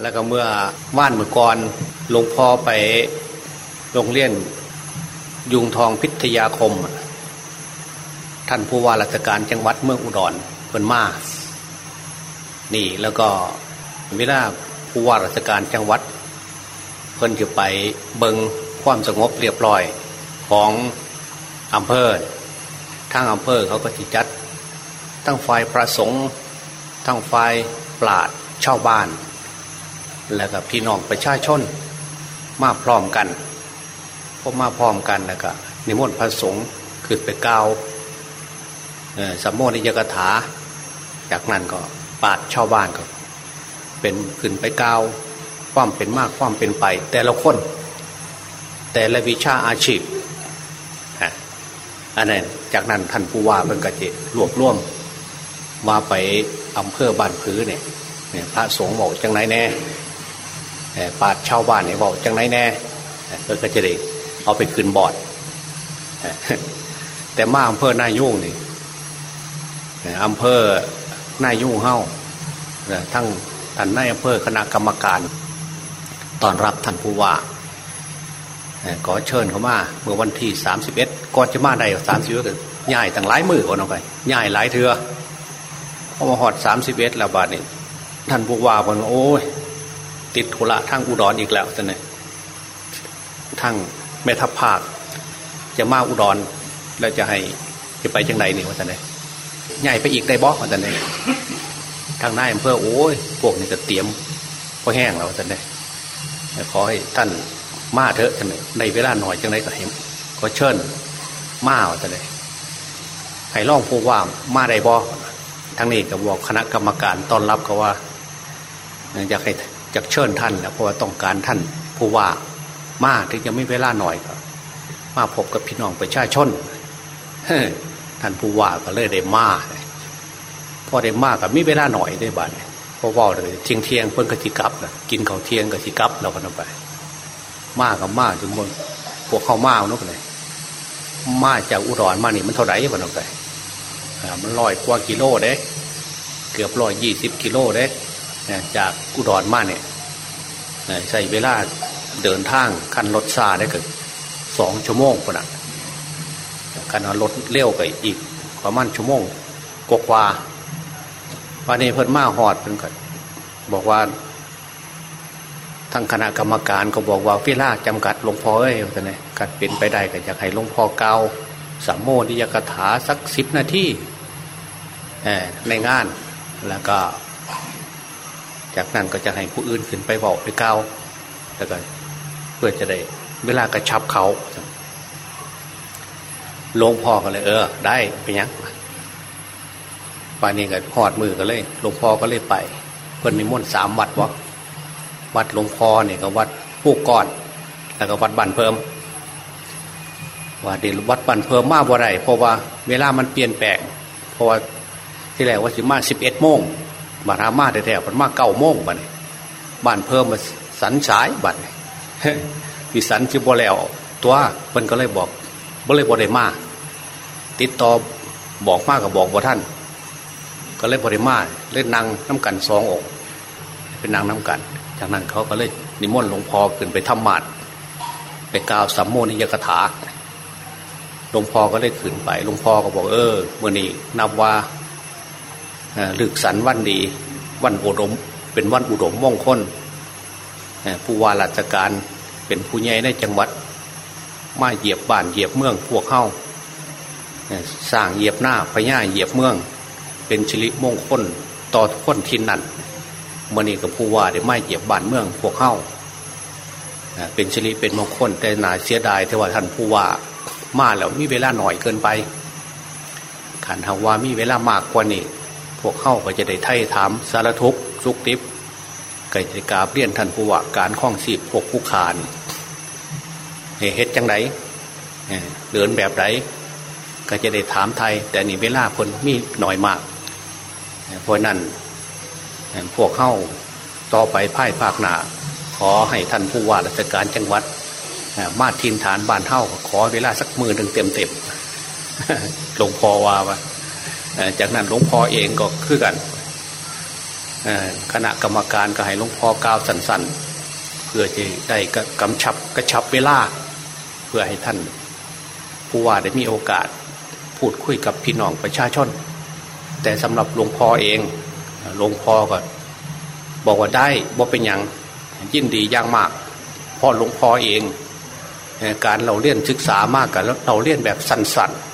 แล้วก็เมื่อว่านเมื่อก่อนหลวงพ่อไปโรงเรียนยุงทองพิทยาคม ท่านผู้ว่าราชการจังหวัดเมืองอุดรเพิ่นมานี่แล้วก็เวลาผู้ว่าราชการจังหวัด เพิ่นจะไปเบิงความสงบเรียบร้อยของอำเภอทางอำเภอเขาก็จิจัดทั้งฝ่ายประสงค์ทั้งฝ่ายปราดชาวบ้าน แล้วก็พี่น้องประชาชน มาพร้อมกันพอมาพร้อมกันแล้วก็นิมนต์พระสงฆ์ขึ้นไปกล่าวสัมโมนิยกถา จากนั้นก็ปาดชาวบ้านก็ เป็นขึ้นไปกล่าวความเป็นมากความเป็นไป แต่ละคน แต่ละวิชาอาชีพอันนั้นจากนั้นท่านผู้ว่าเป็นกระรวบรวมมาไปอำเภอบ้านพื้นเนี่ยเนี่ยพระสงฆ์บอกจังไหนแน่ ปาดชาวบ้านเนี่ยบอกจังไหนแน่เพื่อก็จะได้เอาไปคืนบอดแต่มาอำเภอหน้ายุ่งนี่อำเภอหน้ายุ่งเฮ้าทั้งท่านนายอำเภอคณะกรรมการตอนรับท่านผู้ว่าขอเชิญเขามาเมื่อวันที่สามสิบเอ็ดก่อนจะมาได้สามสิบเอ็ดย่ายตั้งหลายมือก่อนเอาไปย่ายหลายเถื่อพอมาหอดสามสิบเอ็ดแล้วบาทนี่ท่านผู้ว่าบอกโอ้ย ติดธุระทั้งอุดรอีกแล้วท่านเนี่ยทั้งแม่ทัพภาค จะมาอุดรแล้วจะให้จะไปจังไหนนี่ว่าท่านเนี่ยใหญ่ไปอีกได้บอกว่าท่านเนี่ยทางนายอำเภอโอ้ยพวกนี้จะเตรียมพอแห้งแล้วท่านเนี่ยขอให้ท่านมาเถอะท่านเนี่ยในเวลาหน่อยจังไรก็เห็นก็เชิญมาว่าท่านเนี่ยให้ร่องผู้ว่ามาได้บอทั้งนี้ก็บอกคณะกรรมการต้อนรับเขาว่าอยากให้ อยากเชิญท่านนะเพราะว่าต้องการท่านผู้ว่ามาถึงจะไม่เวลาหน่อยก็มาพบกับพี่น้องประชาชนท่านผู้ว่าก็เลยได้มาพอได้มากับมีเวลาหน่อยได้บ้านเพราะว่าเลยเที่ยงเที่ยงเพิ่นกติกับนะกินข้าวเที่ยงกติกับเราก็นไป มากับมาถึงบนพวกข้าวมาเนาะเลยมาจากอุดรมานี่มันเท่าไหร่บ้านไปมันลอยกว่ากิโลเด้ เกือบร้อยยี่สิบกิโลเด้จากอุดรมาเนี่ย ใส่เวลาเดินทางคันรถซาได้เกิดสองชั่วโมงคนอะคันรถเลี้ยวไปอีกประมาณชั่วโมงกว่าวันนี้เพิ่นมาหอดเพิ่นก็บอกว่าทางคณะกรรมการก็บอกว่าเวลาจำกัดหลวงพ่อเอ้ยแต่เนี่ยกัดเป็นไปได้ก็อยากให้หลวงพ่อเกาสัมโมนิยกถาสักสิบนาทีในงานแล้วก็ จากนั้นก็จะให้ผู้อื่นขึ้นไปบอกไปเกาแล้วก็เพื่อจะได้ เวลากระชับเขาหลวงพ่อก็เลย เออ ได้ไปยังป่านนี้ก็หอดมือก็เลยหลวงพ่อก็เลยไปเพิ่นนิมนต์สามวัดวะวัดหลวงพ่อเนี่ยก็วัดผู้ก้อน แล้วก็วัดบันเพิ่มว่าเดี๋ยววัดบันเพิ่มมากว่าไรเพราะว่า เวลามันเปลี่ยนแปลงเพราะว่าที่แรกว่าสิมาสิบเอ็ดโมง บารามาแท้ๆมันมาเก้าโมงบัดนี้บ้านเพิ่มมาสันสายบัดวิสันจิบแล้ว ตัวมันก็เลยบอกบ่เลยบอได้มาติดต่อบอกมากกับบอกว่ท่าน ก็เลยบอได้มาเล่นนางน้ำกันสององค์เป็นนางน้ำกัน จากนั้นเขาก็เลยนิมนต์หลวงพ่อขึ้นไปทำมาดไปกล่าวสัมโมนิยกถาหลวงพ่อก็เลยขึ้นไปหลวงพ่อก็บอกเออเมื่อนี้นับว่า ลึกสันวันดี วันอุดม เป็นวันอุดมมงคลผู้ว่าราชการเป็นผู้ใหญ่ในจังหวัด มาเหยียบบ้านเหยียบเมืองพวกเข้าสร้างเหยียบหน้าพญาเหยียบเมือง เป็นชลิมงคลต่อคนทินนั่นมื่อนี้กับผู้ว่าได้ไม่เหยียบบ้านเมืองพวกเข้าเป็นชลิเป็นมงคลแต่หนาเสียดายที่ว่าท่านผู้ว่ามาแล้วมีเวลาหน่อยเกินไปขันทว่ามีเวลามากกว่านี้ พวกเข้าก็จะได้ไถ่ถามสารทุกสุกติบกิจกาเปลี่ยนท่านผู้ว่าการข้องสีพวกผู้ขานเฮ็ดจังไดเดินแบบไหนก็จะได้ถามไทย แต่นี่เวลาคนมีหน่อยมากเพราะนั้นพวกเข้าต่อไปพ่ายภาคหนาขอให้ท่านผู้ว่าราชการจังหวัด มาทินฐานบ้านเท่าขอเวลาสักมือหนึ่งเต็มเต็มหลวงพ่อว่าว่า จากนั้นหลวงพ่อเองก็คือกันคณะกรรมการก็ให้หลวงพ่อกาวสันๆ เพื่อจะได้กำชับกระชับเวลา เพื่อให้ท่าน ผู้ว่าได้มีโอกาส พูดคุยกับพี่น้องประชาชน แต่สำหรับหลวงพ่อเองหลวงพ่อก็บอกว่าได้บ่เป็นอย่างยินดีอย่างมากเพราะหลวงพ่อเอง การเราเรียนศึกษามากกันแล้วเราเรียนแบบสั้นๆ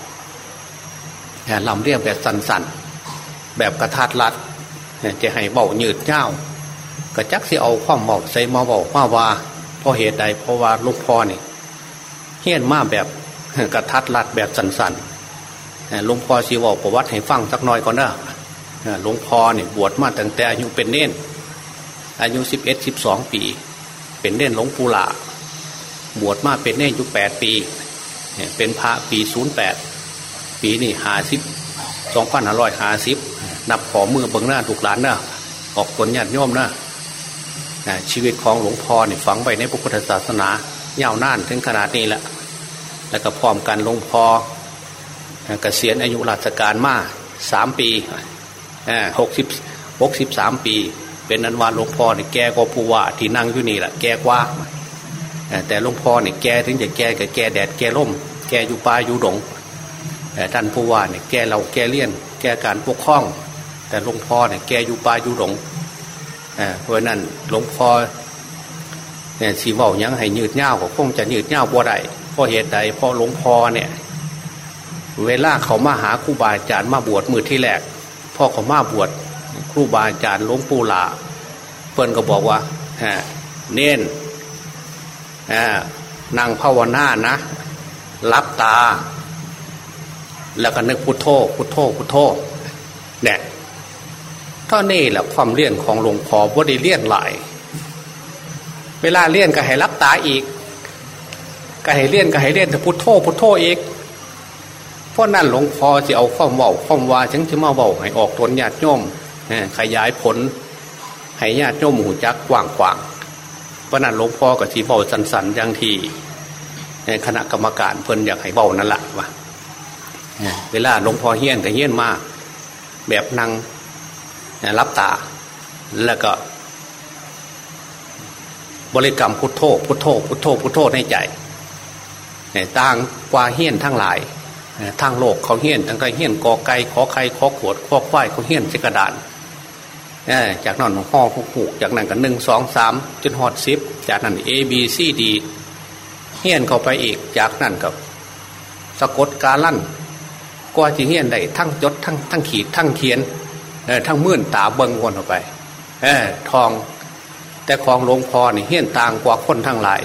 เราเรียนแบบสั้นๆ แบบกระทัดรัดจะให้เบาหยืดเจ้ากระจักสิเอาความเบาใส่มาเบามาว่าเพราะเหตุใดเพราะว่าลวงพ่อนี่เฮี้ยนมาแบบกระทัดรัดแบบสั้นๆหลวงพ่อสีบอกประวัติให้ฟังสักหน่อยก่อนนะหลวงพ่อเนี่ยบวชมาตั้งแต่อายุเป็นเน้นอายุสิบเอ็ดสิบสองปี เป็นเน้นหลวงปู่หลาบวชมาเป็นเน้นอยู่แปดปี เป็นพระปีศูนย์แปด ปีนี่หาสิบสองพันห้าร้อยหาสิบนับขอมือเบิ้งหน้าถูกหลานนะออกผลญาติโยมนะชีวิตของหลวงพ่อเนี่ยฝังไปในพระพุทธศาสนายาวนานถึงขนาดนี้แหละแล้วก็พร้อมกันหลวงพ่อเกษียณอายุราชการมาสามปีหกสิบหกสิบสามปี เป็นนันวานหลวงพ่อเนี่ยแกก็ผู้ว่าที่นั่งอยู่นี่แหละแกกว่าแต่หลวงพ่อเนี่ยแกถึงจะแกกับแกแดดแกร่มแกอยู่ป่าอยู่ดง ท่านผู้ว่าเนี่ยแกเราแกเลี่ยน แกการปกครอง แต่หลวงพ่อเนี่ยแกอยู่ป่าอยู่ดงเพราะนั้นหลวงพ่อเนี่ยสีว่ายังให้ยืดเง่าก็คงจะยืดเง่าบ่ได้เพราะเหตุใดเพราะหลวงพ่อเนี่ยเวลาเขามาหาครูบาอาจารย์มาบวชมือที่แรกพ่อเขามาบวชครูบาอาจารย์หลวงปู่หลาเพื่อนก็บอกว่าเน้นนางภาวนานะรับตา แล้วก็นึกพุทโธพุทโธพุทโธเนี่ยท่านี่แหละความเลี่ยนของหลวงพ่อว่าได้เลี่ยนหลาย เวลาเลี่ยนก็ให้รับตาอีก ก็ให้เลี่ยนก็ให้เลี่ยนแต่พุทโธพุทโธอีกเพราะนั่นหลวงพ่อจะเอาข้อมเบาข้อมวาฉันจะมาเบาให้ออกตนญาติโยมขยายผล ให้ญาติโยมหูจักกว้างกว้างเพราะนั้นหลวงพ่อกับทีเบาสันสันอย่างที่คณะกรรมการเพิ่นอยากให้เบานั่นแหละว่า เวลาหลวงพ่อเฮี้ยนกับเฮี้ยนมาแบบนั่งรับตา แล้วก็ บริกรรมพุทโธพุทโธพุทโธพุทโธในใจต่างกว่าเฮี้ยนทั้งหลายทางโลกเขาเฮี้ยนทั้งไกเฮี้ยนกอไก่ขอไข่ขอขวดขอควายเขาเฮี้ยนเสกระดานจากนั้นห่อผูกจากนั้นก็หนึ่งสองสามจนหอดซิปจากนั้น A B C D เฮี้ยนเข้าไปอีกจากนั้นกับสะกดการลั่น กว่าจะเฮียนได้ทั้งจดทั้งทั้งขีดทั้งเขียนทั้งมื่นตาเบิงวนออกไปเออทอง แต่ของหลวงพ่อนี่เฮียนต่างกว่าคนทั้งหลาย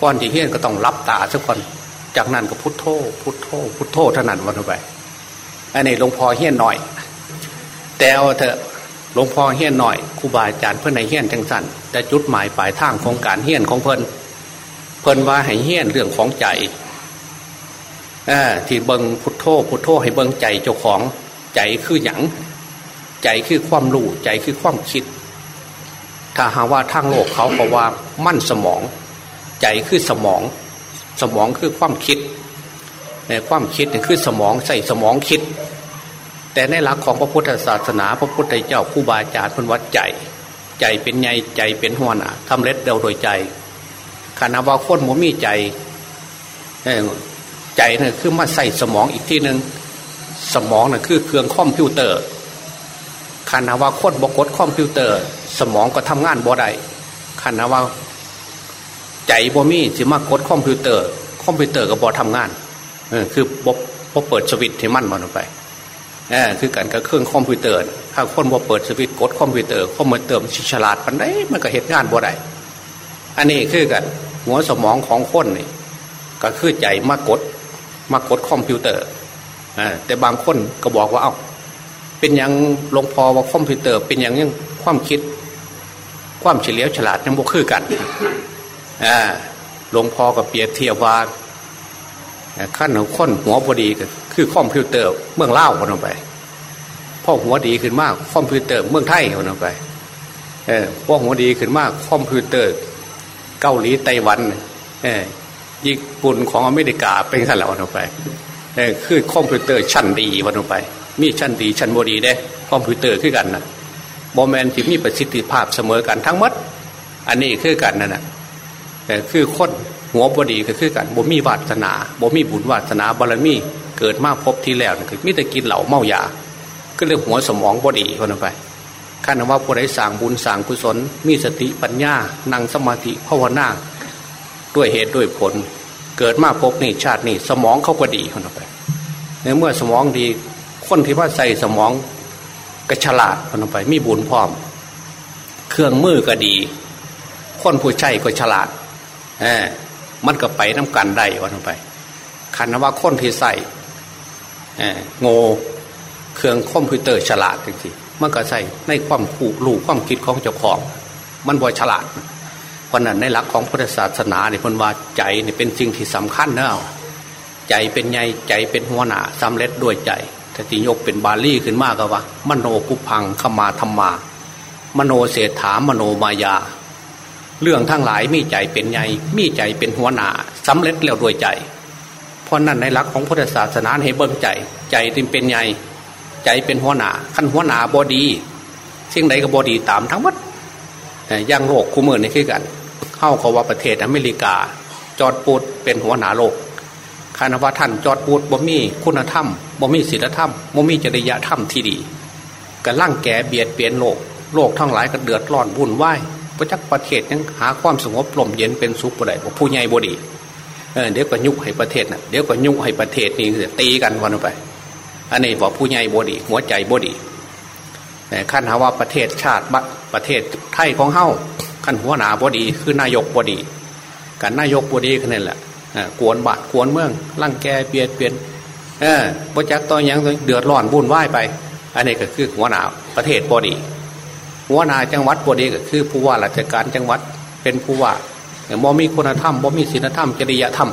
ก่อนจะเฮียนก็ต้องรับตาสักคนจากนั้นก็พุทโธพุทโธพุทโธเท่านั้นวนออกไปอันนี้หลวงพ่อเฮียนหน่อย แต่เอาเถอะหลวงพ่อเฮี้ยนหน่อยครูบาอาจารย์เพื่อนในเฮี้ยนจังสันแต่จุดหมายปลายทางของการเฮี้ยนของเพิ่นเพิ่นว่าให้เฮี้ยนเรื่องของใจ ที่เบิงพุทโธพุทโธให้เบิงใจเจ้าของใจคือหยังใจคือความรู้ใจคือความคิด ถ้าหาว่าทางโลกเขาบอกว่ามันสมอง ใจคือสมอง สมองคือความคิด ในความคิดนี่คือสมองใส่สมองคิด แต่ในหลักของพระพุทธศาสนา พระพุทธเจ้าครูบาอาจารย์เพิ่นว่าใจ ใจเป็นไงใจเป็นหัวหน้าสำเร็จแล้วด้วยใจขณะว่าคนบ่มีใจ ใจนี่ยคือมาใส่สมองอีกที่หนึ่งสมองนี่ยคือเครื่องคอมพิวเตอร์ขันว่าคนบ่กดคอมพิวเตอร์ สมองก็ทำงานบ่ได้ขันว่า ใจบ่มีสิมากดคอมพิวเตอร์ คอมพิวเตอร์ก็บ่ทำงานเออคือบ่บ่เปิดสวิตช์ที่มันมันไปเออคือกันกับเครื่องคอมพิวเตอร์ถ้าคนบ่เปิดสวิตช์กดคอมพิวเตอร์คอมพิวเตอร์มันฉลาดปานใดมันก็เฮ็ดงานบ่ได้อันนี้คือกันหัวสมองของคนนี่ก็คือใจมากด มากดคอมพิวเตอร์แต่บางคนก็บอกว่าเอา้าเป็นอย่างหลวงพ่อว่าคอมพิวเตอร์ เป็นอย่างยังความคิด ความเฉลียวฉลาดยังบกคือกันหลวงพ่อกับเปียเทียว่าขั้นของคนหัวพอดีก็คือคอมพิวเตอร์เมืองเล่าคนออกไปพ่อหัวดีขึ้นมากคอมพิวเตอร์เมืองไทยคนออกไปเออพ่อหัวดีขึ้นมากคอมพิวเตอร์ เกาหลีไต้หวันเญี่ปุ่นของอเมริกาเป็นขั้นแล้วออกไปเออคือคอมพิวเตอร์ชั้นดีวันออกไป มีชั้นดีชั้นบดีได้คอมพิวเตอร์ขึ้นกันนะโมเมนที่มีประสิทธิภาพเสมอกันทั้งหมด อันนี้คือกันนั่นแหะแต่คือคนหัวบดีก็คือกันบ่มีวาสนาบ่มีบุญวาสนาบารมีเกิดมาพบที่แล้วคือมิแต่กินเหล่าเมายา ก็เลยหัวสมองบดีคนไปขั้นว่าผู้ใดสั่งบุญสั่งกุศล มีสติปัญญานั่งสมาธิภาวนา ด้วยเหตุด้วยผล เกิดมาพบนี่ชาตินี่สมองเขาก็ดีคนไปในเมื่อสมองดี คนที่ว่าใส่สมองก็ฉลาดคนไปมีบุญพร้อม เครื่องมือก็ดี คนผู้ใช้ก็ฉลาดเออมันก็ไปน้ากันได้วันไปคันว่าคนที่ใส่โง่เครื่องคอมพิวเตอร์ฉลาดจริงๆมันก็ใส่ในความขู่ลูกความคิดของเจ้าของ มันบ่ฉลาด เพราะนั้นในหลักของพุทธศาสนาเนี่ยคนว่าใจเนี่ยเป็นสิ่งที่สำคัญเนอะใจเป็นไงใจเป็นหัวหน้าสำเร็จด้วยใจแต่ที่ยกเป็นบาลีขึ้นมากก็ว่า มโนกุพังขมาธรรมา มโนเศรษฐามโนมายา เรื่องทั้งหลายมีใจเป็นไงมีใจเป็นหัวหน้าสำเร็จแล้วด้วยใจพราะนั่นในหลักของพุทธศาสนาให้เบิ่งใจ ใจติมเป็นไงใจเป็นหัวหน้าขั้นหัวหน้าบอดีสิ่งใดก็บอดีตามทั้งหมดย่างโลกคู่มือนี่คือกัน เข้าเขาว่าประเทศอเมริกา จอดปูดเป็นหัวหน้าโลกคานว่าท่านจอดปูดบ่มีคุณธรรมบ่มีศีลธรรมบ่มีจริยธรรมที่ดีกันล่างแก่เบียดเบียนโลก โลกทั้งหลายก็เดือดร้อนวุ่นวายประจักประเทศยังหาความสงบลมเย็นเป็นสุขบ่ได้ผู้ใหญ่บ่ดีเดี๋ยวก็ยุกให้ประเทศนะเดี๋ยวก็ยุกให้ประเทศนี้ตีกันวันไป อันนี้บอกผู้ใหญ่บดี หัวใจบดีขั้นหาว่าประเทศชาติประเทศไทยของเฮ้า ขั้นหัวหน้าบดี คือนายกบดีกันนายกบดีแค่นั้นแหละกวนบาดกวนเมืองร่างแกเปลี่ยนเปลี่ยนเออประจักษ์ตอนยังเดือดร้อนบุ่นไหวไป อันนี้ก็คือหัวหน้าประเทศบดีหัวหน้าจังหวัดบดีก็คือผู้ว่าราชการจังหวัดเป็นผู้ว่าบ่มีคุณธรรมบ่มีศีลธรรมจริยธรรม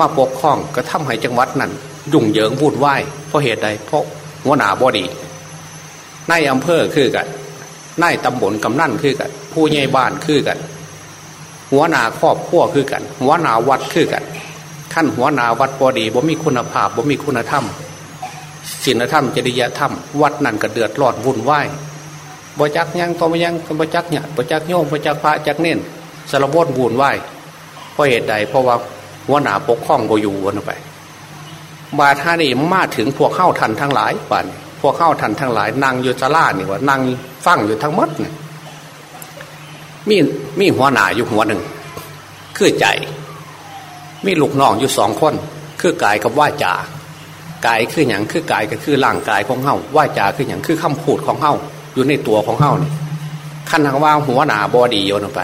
มาปกครองก็ทำให้จังหวัดนั้นยุ่งเหยิงวุ่นวายเพราะเหตุใดเพราะหัวหน้าบอดีในอำเภอคือกัน นายตำบลกำนันคือกัน ผู้ใหญ่บ้านคือกัน หัวหน้าครอบครัวคือกัน หัวหน้าวัดคือกันขั้นหัวหน้าวัดบอดีบ่มีคุณภาพบ่มีคุณธรรมศีลธรรมจริยธรรม วัดนั่นก็เดือดร้อนวุ่นวายบ่จักยังต่อมายังบ่จักเนี่ยบ่จักโยมบ่จักพระจักเน้นสารบดบูนไหวเพราะเหตุใดเพราะว่าหัวหนาปกคล้องโบอยู่วนไป บาท่านี่มาถึงพวกเข้าทันทั้งหลายป่านพ วกเข้าทันทั้งหลายนางอยู่ะลานี่ว่านั่งฟังอยู่ทั้งมดเนี่ยมีมีหัวหนาอยู่หัวหนึ่ง คือใจ มีลูกน้องอยู่สองคน คือกายกับว่าจากายคืออย่างคือกายก็คือร่างกายของเฮาว่าจาคืออย่างคือคำพูดของเฮาอยู่ในตัวของเฮานี่ขั้นทางว่าหัวหนาบอดีโยนออกไป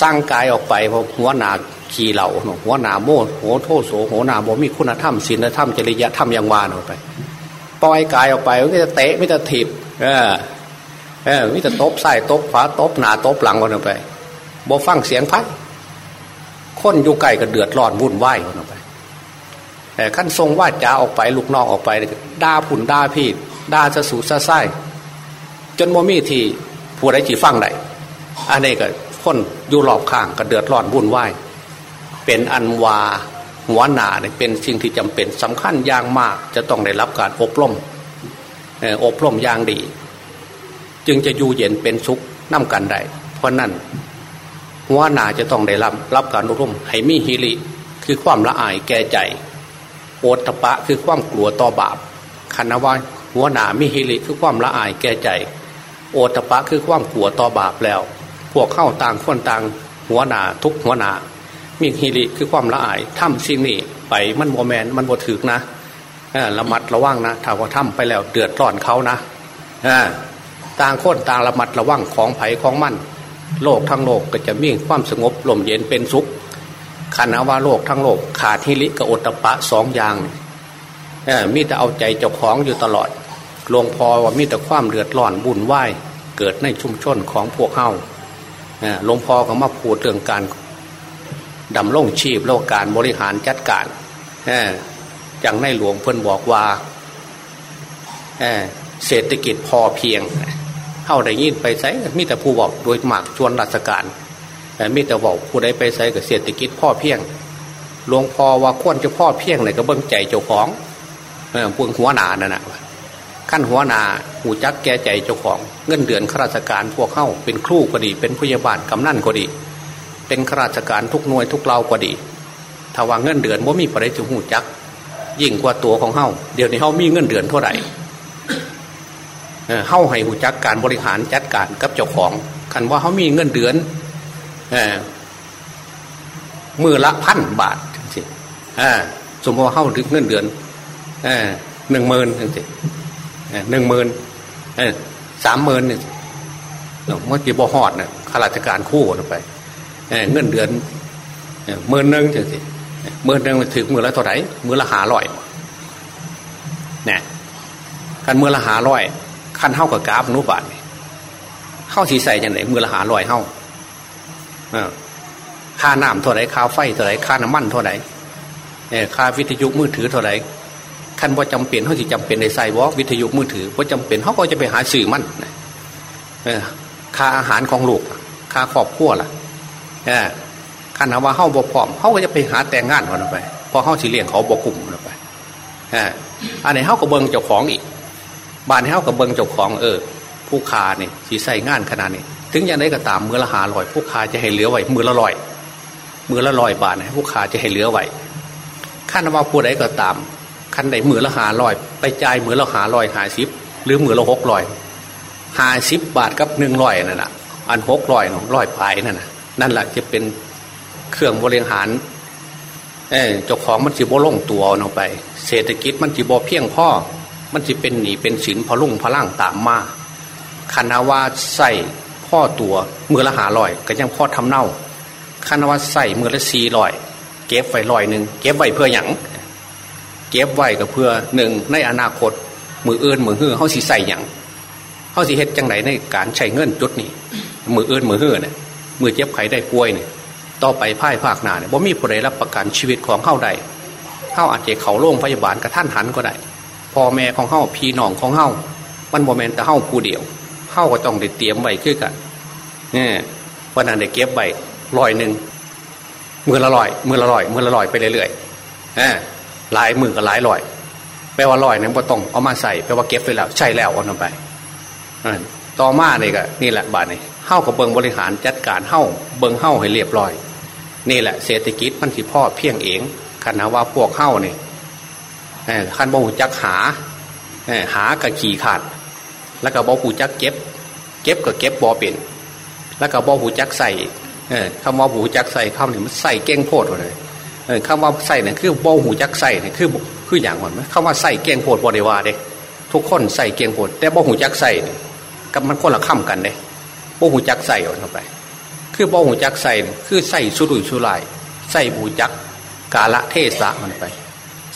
สร้างกายออกไปเพราะหัวหนาขี่เหล่าหัวหนาโม่หัวโทโสหัวหนาบ่มีคุณธรรมศีลธรรมจริยธรรมยังวานออกไป ปล่อยกายออกไปมันก็จะเตะไม่จะถีบเออเออมิจะตบใส่ตบขวาตบหนาตบหลังกันออกไปบ่ฟังเสียงพัดคนอยู่ไกลก็เดือดร้อนวุ่นวายกันออกไปแต่ขั้นทรงว่าจ้าออกไปลูกน้องออกไปด่าผุนด่าพี่ด่าจะสูซะไส้จนโมมี่ที่ผู้ใดจีฟังได้อันนี้ก็คนอยู่รอบข้างก็เดือดร้อนวุ่นวายเป็นอันวา หัวหน้าเนี่ยเป็นสิ่งที่จำเป็นสำคัญอย่างมาก จะต้องได้รับการอบรมอบรมอย่างดี จึงจะอยู่เย็นเป็นสุขน้ากันได้เพราะนั้นหัวหน้าจะต้องได้รับรับการอบรมให้มีฮิริคือความละอายแก่ใจโอตปะคือความกลัวต่อบาปคณวาหัวหน้ามีฮิริคือความละอายแก่ใจ โอตปะคือความกลัวต่อบาปแล้ว พวกเข้าต่างคนต่างหัวหน้าทุกหัวหน้า มีฮิริคือความละอายทำสิ่งนี้ไปมันโมแมนมันบ่ถึกนะระมัดระวังนะถ้าว่าทำไปแล้วเดือดร้อนเขานะต่างคนต่างระมัดระวังของไผ่ของมัน โลกทั้งโลกก็จะมีความสงบลมเย็นเป็นสุขขันว่าโลกทั้งโลกขาดฮิริกับอตปะสองอย่างมีแต่เอาใจเจ้าของอยู่ตลอดหลวงพ่อว่ามีแต่ความเดือดร้อนบุญไหวเกิดในชุมชนของพวกเฮาหลวงพ่อก็มาพูดเรื่องการ ดำรงชีพแล้วการบริหารจัดการอย่างในหลวงเพิ่นบอกว่าเศรษฐกิจพอเพียงเข้าได้ยินไปใช้มีแต่ผู้บอกโดยหมากชวนราชการมีแต่บอกผู้ใดไปใช้กับเศรษฐกิจพ่อเพียงหลวงพ่อว่าควรจะพ่อเพียงไหนก็เบิ้งใจเจ้าของเพื่อหัวหนานั่นนะขั้นหัวหนาหูจักแก่ใจเจ้าของ เงินเดือนข้าราชการพวกเข้าเป็นครูก็ดี เป็นพยาบาลกำนันก็ดี เป็นข้าราชการทุกหน่วยทุกเราก็ดี ถ้าว่าเงินเดือนว่ามีประเด็นหูจัก ยิ่งกว่าตัวของเฮาเดี๋ยวนี้เฮามีเงินเดือนเท่าไหร่เฮาให้หูจักการบริหารจัดการกับเจ้าของคันว่าเขามีเงินเดือนมือละพันบาทสิสมมติว่าเฮาถึงเงินเดือนหนึ่งหมื่นสิหนึ่งหมื่นสามหมื่นเนี่ยมันจะบ่หอดเนี่ยข้าราชการคู่กันไป เงินเดือนหมื่นหนึ่งจังสิหมื่นหนึ่งถึงมือละเท่าไหร่มือละหาร้อยเนี่ยกันมือละหาร้อยคันเท่ากับกราฟนุบาทเข้าสีใส่ยังไงมือละหาร้อยเข้าค่าน้ำเท่าไหร่ค่าไฟเท่าไหร่ค่าน้ำมันเท่าไหร่ค่าวิทยุมือถือเท่าไหร่คันว่าจำเป็นเขาสิจำเป็นในไซวอล์กวิทยุมือถือว่าจำเป็นเขาก็จะไปหาสื่อมันค่าอาหารของลูกค่าครอบครัวล่ะ คันว่าเขาบกพร้อมเขาก็จะไปหาแต่งงานกันไปพอเขาสิเลี้ยงเขาบกกลุ่มกันไปอันไหนเขาก็เบิ้งเจ้าของอีกบ้านเขาก็เบิ้งเจ้าของเออ ผู้คาเนี่ยสีใส่งานขนาดนี้ถึงอย่างไรก็ตามมือละหาลอย ผู้คาจะให้เหลือไว้มือละลอยมือละลอยบาทนะผู้คาจะให้เหลือไว้ขั้นว่าผู้ใดก็ตามคันไหนมือละหาลอย ไปจ่ายมือละหาลอยหาสิบหรือมือละหกลอยหาสิบบาทกับหนึ่งลอยนั่นแหะอันหกลอยนลอยปลายนั่นน่ะ นั่นแหละจะเป็นเครื่องบริหารเออเจ้าของมันจีบล่งตัวเอาไป เศรษฐกิจมันจีบเพียงพ่อ มันจะเป็นหนีเป็นสินพลุ่งพล่างตามมาคณะว่าใส่พ่อตัวมือละหาลอย ก็ยังพ่อทำเน่าคณะว่าใส่มือละสีลอย เก็บไว้ลอยหนึ่งเก็บไว้เพื่ออย่างเก็บไว้ก็เพื่อหนึ่งในอนาคต มือเอื้นมือหื้อเขาสีใส่อย่างเขาสีเฮ็ดจังไหนในการใช้เงินจุดนี้มือเอื้นมือหื้อเนี่ย เมื่อเจ็บไข้ได้ป่วยเนี่ยต่อไปพ่ายภาคหนาเนี่ยบ่มีผู้ใดรับประกันชีวิตของเข้าใดเข้าอาจจะเขาโรงพยาบาลกระท่านหันก็ได้พ่อแม่ของเข้าพี่น้องของเข้ามันโมเมนต์แต่เข้าผู้เดียวเข้าก็ต้องได้เตรียมไว้ขึ้นกันเนี่ยวันนั้นได้เก็บไว้ลอยหนึ่งมือละลอยมือละลอยมือละลอยไปเรื่อยๆหลายมือกับหลายลอยแปลว่าลอยเนี่ยพอต้องเอามาใส่แปลว่าเก็บไปแล้วใช่แล้วเอาลงไปต่อมาเนี่ยก็นี่แหละบาทนี่ เข้ากับเบิงบริหารจัดการเข้าเบิงเข้าให้เรียบร้อย นี่แหละเศรษฐกิจมันสิพ่อเพียงเองคันว่าพวกเข้าเนี่ยคันบ่หูจักหาหากับขี่ขาด แล้วก็บ่หูจักเก็บ เก็บกับเก็บบอเป็น แล้วก็บ่หูจักใส่คำว่าหูจักใส่คำนี่มันใส่เก้งโพดเลยคำว่าใส่เนี่ยคือบ่หูจักใส่เนี่ยคือคืออย่างก่อนไหมคำว่าใส่เก้งโพดบริวาเด็กทุกคนใส่เก้งโพดแต่บ่หูจักใส่กับมันคนละข้ากันเลย บ่หูจักใส่เข้าไป คือบ่หูจักใส่คือใส่สุรุ่ยสุร่ายใส่บูจักกาละเทศะมันไป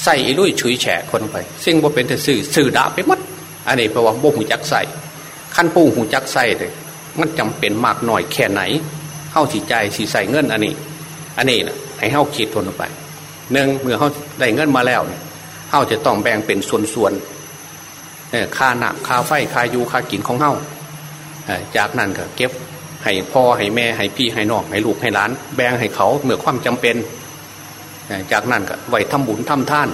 ใส่อิรุยฉุยแฉะคนไป ซึ่งว่าเป็นแต่สื่อสื่อด่าไปมัดอันนี้แปลว่าบ่หูจักใส่ขั้นปูหูจักใส่เลยมันจำเป็นมากหน่อยแค่ไหนเข้าสีใจสีใส่เงินอันนี้ อันนี้นะให้เข้าคิดทนไปหนึ่งเมื่อเข้าได้เงินมาแล้วเนี่ยเข้าจะต้องแบ่งเป็นส่วนๆค่าหนักค่าไฟค่ายูค่ากินของเข้า จากนั้นก็เก็บให้พ่อให้แม่ให้พี่ให้น้องให้ลูกให้หลาน แบ่งให้เขาเมื่อความจำเป็น จากนั้นก็ไหวทำบุญทำท่าน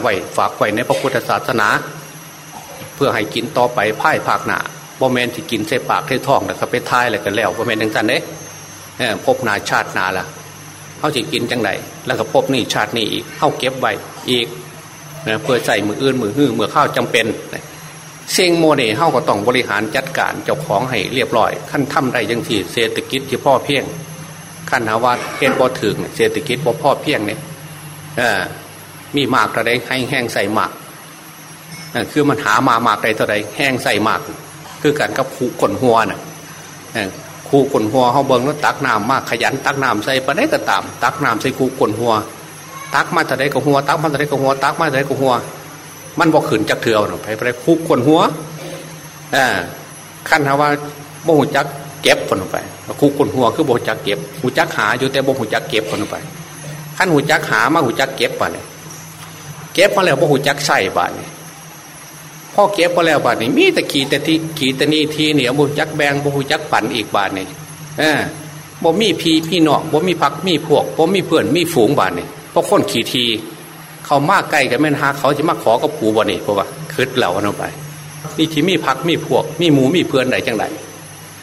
ไหวฝากไหวในพระพุทธศาสนา เพื่อให้กินต่อไปพ่ายภาคหนาบ่แมนที่กินใส่ปากใส่ท้องแล้วก็ไปทายอะไรกันแล้วบ่แมนอย่างนั้นเด้พบนาชาตินาละเขาจะกินจังไรแล้วก็พบนี่ชาตินี้อีกเข้าเก็บไว้อีกเพื่อใส่มืออื่นมือหื้อมือข้าวจำเป็น เซียงโมเน่เฮาก็ต้องบริหารจัดการเจ้าของให้เรียบร้อยขั้นทำได้ยังที่เศรษฐกิจที่พ่อเพียงขั้นหาว่าเฮ็ดบ่ถึงเศรษฐกิจบ่พ่อเพียงเนี่ยมีมากเท่าไรให้แห้งใส่มากคือมันหามามากใดเท่าไรแห้งใส่มากคือการกับขู่กลนหัวน่ะคู่กลนหัวเขาเบิ้งแล้วตักน้ำมากขยันตักน้ำใส่ปะได้ก็ตาม ตักน้ำใส่คู่กลนหัว ตักมาเท่าไรก็หัว ตักมาเท่าไรก็หัวตักมาเท่าไรก็หัว มันบอกขืนจักเถื่อหนไปไปคุกคนหัวอ่าขั้นทว่าโมหูจักเก็บคนไปคุกคนหัวคือโมหูจักเก็บหูจักหาอยู่แต่โมหูจักเก็บคนไปขั้นหูจักหามาหูจักเก็บไปเนี่ยเก็บมาแล้วโมหูจักใส่บาทเนี่ยพ่อเก็บมาแล้วบาทนี่มีแต่ขี่แต่ที่ขี่แต่นี่ทีเหนียวโมหูจักแบงโมหูจักปั่นอีกบาทนี่เออบ่มีพีพี่นอกบ่มีพักมีพวกบ่มีเพื่อนมีฝูงบาทนี่เพราะคนขี่ที เขามากใกล้กันแม่นหาเขาจะมาขอกับผูบ่นี่เพราะว่าคืดเหล่ากันไปนี่ที่มีพักมีพวก มีหมูมีเพื่อนไหนจังไร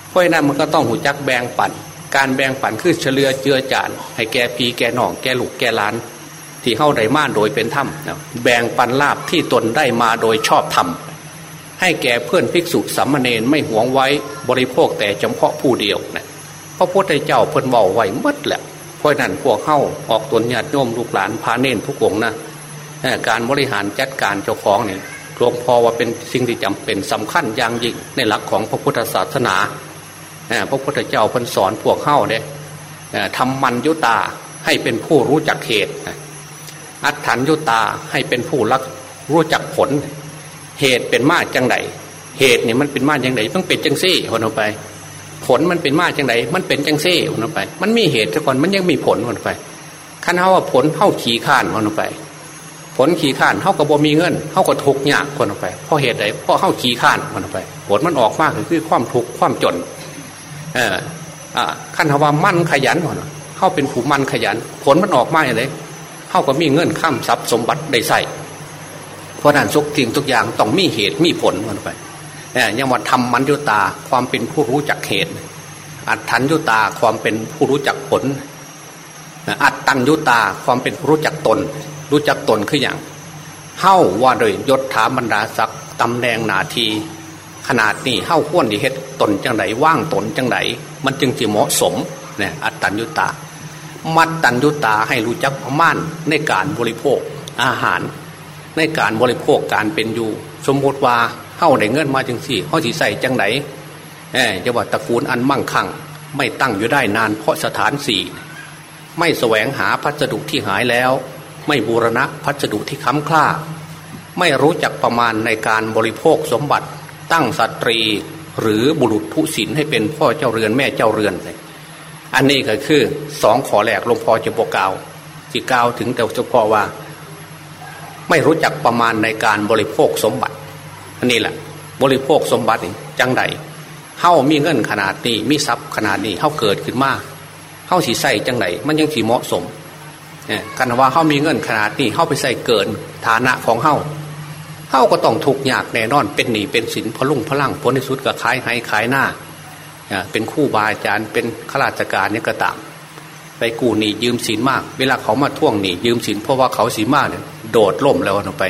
เพราะนั้นมันก็ต้องหูจักแบ่งปันการแบ่งปันคือเฉลือเจือจาน ให้แกพีแกหนองแกลูกแกล้าน ที่เข้าได้มาโดยเป็นธรรมแบ่งปันลาบที่ตนได้มาโดยชอบธรรมให้แก่เพื่อนภิกษุสัมมาเนนไม่หวงไว้บริโภคแต่เฉพาะผู้เดียวนะพระพุทธเจ้าเพิ่นเบาไว้มดแหละเพราะนั้นพวกเข้าออกตนญาติโยมลูกหลานพาเน้นทุกวงนะ การบริหารจัดการเจ้าของเนี่ยหลวงพ่อว่าเป็นสิ่งที่จำเป็นสำคัญอย่างยิ่งในหลักของพระพุทธศาสนาพระพุทธเจ้าพันสอนพวกเข้าเนี่ยทำมันยุตาให้เป็นผู้รู้จักเหตุ อัตถันยุตาให้เป็นผู้รักรู้จักผล เหตุเป็นมาจังไดเหตุเนี่ยมันเป็นมาจังไดมันเป็นจังซี่คนออกไป ผลมันเป็นมาจังไดมันเป็นจังซี่คนออกไป มันมีเหตุก่อนมันยังมีผลคนออกไปขั้นเท่าว่าผลเท่าขี่ข้านคนออกไป ผลขี่ข้านเท่ากับบ่มีเงินเท่ากับทุกยากคนออกไปเพราะเหตุใดเพราะเข้าขี่ข้านคนออกไปผลมันออกมากคือความทุกข์ความจนเอออ่าขั้นว่ามั่นขยันคนเข้าเป็นผู้มั่นขยัน ผลมันออกมาอย่างไรเข้ากับมีเงินข้ามทรัพย์สมบัติได้ใส่เพราะนั้นทุกสิ่งทุกอย่างต้องมีเหตุมีผลคนไปเนี่ยยังว่าทำมันยุตาความเป็นผู้รู้จักเหตุ อัตถันยุตาความเป็นผู้รู้จักผลอัตตัญยุตาความเป็นรู้จักตน รู้จักตนคืออย่างเฮ้าว่าโดยยศถาบรรดาศักดิ์ตำแหน่งนาที ขนาดนี้เฮ้าข้วนดีเฮ็ดตนจังไหนว่างตนจังไหนมันจึงจะเหมาะสมเนี่ยอัตตัญญุตา มัดตัญญุตาให้รู้จักประมาณในการบริโภคอาหาร ในการบริโภคการเป็นอยู่ สมมติว่าเฮ้าได้เงินมาจังสี่เฮ้าสีใส่จังไหนเออจะว่าตระกูลอันมั่งคั่งไม่ตั้งอยู่ได้นานเพราะสถานสี่ไม่แสวงหาพัสดุที่หายแล้ว ไม่บูรณะพัสดุที่ค้ำคล้าไม่รู้จักประมาณในการบริโภคสมบัติ ตั้งสตรีหรือบุรุษทุศินให้เป็นพ่อเจ้าเรือนแม่เจ้าเรือนเลยอันนี้ก็คือสองขอแหลกหลวงพ่อจะบอกกล่าวจีกล่าวถึงแต่เฉพาะว่า ไม่รู้จักประมาณในการบริโภคสมบัติ อันนี้แหละบริโภคสมบัติจังใดเฮ้ามีเงินขนาดนี้มีทรัพย์ขนาดนี้เฮ้าเกิดขึ้นมาเฮ้าสีใส่จังไหนมันยังสีเหมาะสม กันว่าเขามีเงินขนาดนี้เขาไปใส่เกินฐานะของเขาเขาก็ต้องถูกยากแน่นอน เป็นหนีเป็นสินพลุ่งพลังผลในสุดก็ขายให้ขายหน้าเป็นคู่บาอาจารย์เป็นข้าราชการเนี่ยก็ตามไปกู้หนี้ยืมสินมาก เวลาเขามาท่วงหนี้ยืมสินเพราะว่าเขาสีมากเนี่ยโดดล่มแล้วลงไป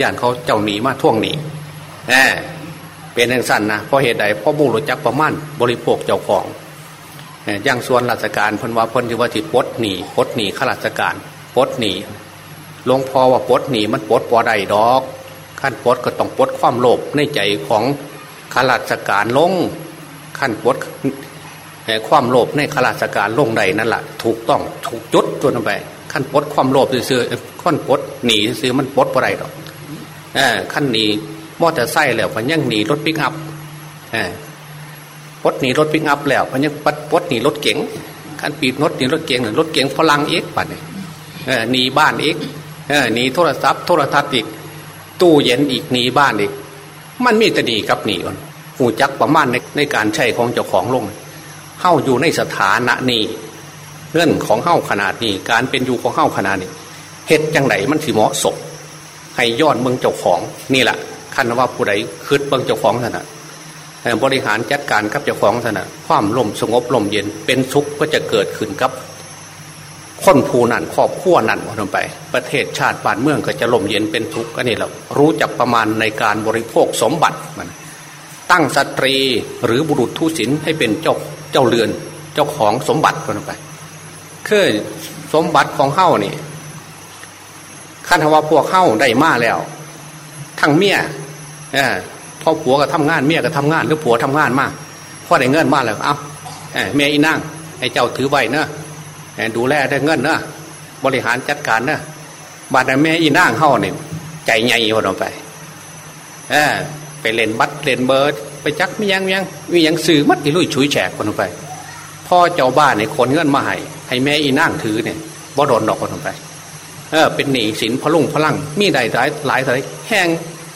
ย่านเขาเจ้าหนีมาท่วงหนีแหมเป็นอย่างสั้นนะเพราะเหตุใดเพราะมุ่งรู้จักประมาณบริโภคเจ้าของ อย่างส่วนราชการพนว่าพนที่ว่าจิตปดหนีปดหนีข้าราชการปดหนีหลวงพ่อว่าปดหนีมันปดปอใดดอกขั้นปดก็ต้องปดความโลภในใจของข้าราชการลงขั้นปดความโลภในข้าราชการลงใดนั่นแหละถูกต้องถูกจุดตัวนั้นไปขั้นปดความโลภซื้อขั้นปดหนีซื้อมันปดปอใดดอกขั้นหนีมอเตอร์ไซค์แล้วมันยังหนีรถปิกอัพ ปดหนีรถปิกอัพแล้วพันยังปัดปดหนีรถเก๋งขันปีดรถหนีรถเก๋งหรถเก๋งพลังเอกปัดเนี่ยหนีบ้านอีกหนีโทรศัพท์โทรทัศน์อีก ตู้เย็นอีกหนีบ้านอีก มันมีแต่หนีกับหนีก่อนหูจักประมาณในในการใช้ของเจ้าของลงเข้าอยู่ในสถานะนี้เงื่อนของเข้าขนาดนี้ การเป็นอยู่ของเข้าขนาดนี้เหตุจังไหนมันสิเหมาะสมให้ย้อนเมืองเจ้าของนี่แหละคันว่าผู้ใดคืดเมืองเจ้าของขนาด บริหารจัดการกับเจ้าของสนะความลมสงบลมเย็นเป็นสุขก็จะเกิดขึ้นกับคนภูนั่นครอบครัวนั่นลงไป ประเทศชาติบ้านเมืองก็จะลมเย็นเป็นทุกข์อันนี้เรารู้จักประมาณในการบริโภคสมบัติมันตั้งสตรีหรือบุรุษทุศินให้เป็นเจ้าเจ้าเรือนเจ้าของสมบัติลงไปคือสมบัติของเฮ้านี่ขั้นว่าพวกเฮ้าได้มาแล้ว ทั้งเมีย พ่อผัวก็ทำงานเมียก็ทำงาน หรือผัวทำงานมากพ่อได้เงินมากแล้วเอาเมียอีนั่งให้เจ้าถือไว้เนอะดูแลได้เงินเนอะบริหารจัดการเนอะบาดแม่อีนั่งเข้าเนี่ยใจใหญ่พอลงไปเออไปเล่นบัตรเล่นเบอร์ไปจักมียังยังมียังสื่อมัดอีลุยฉุยแฉกคนลงไปพ่อเจ้าบ้านเนี่ยขนเงินมาให้ให้แม่อีนั่งถือเนี่ยบ่โดนดอกคนลงไปเออเป็นหนี้สินพลุงพลังมีใดหลายหลายหลายแห้ง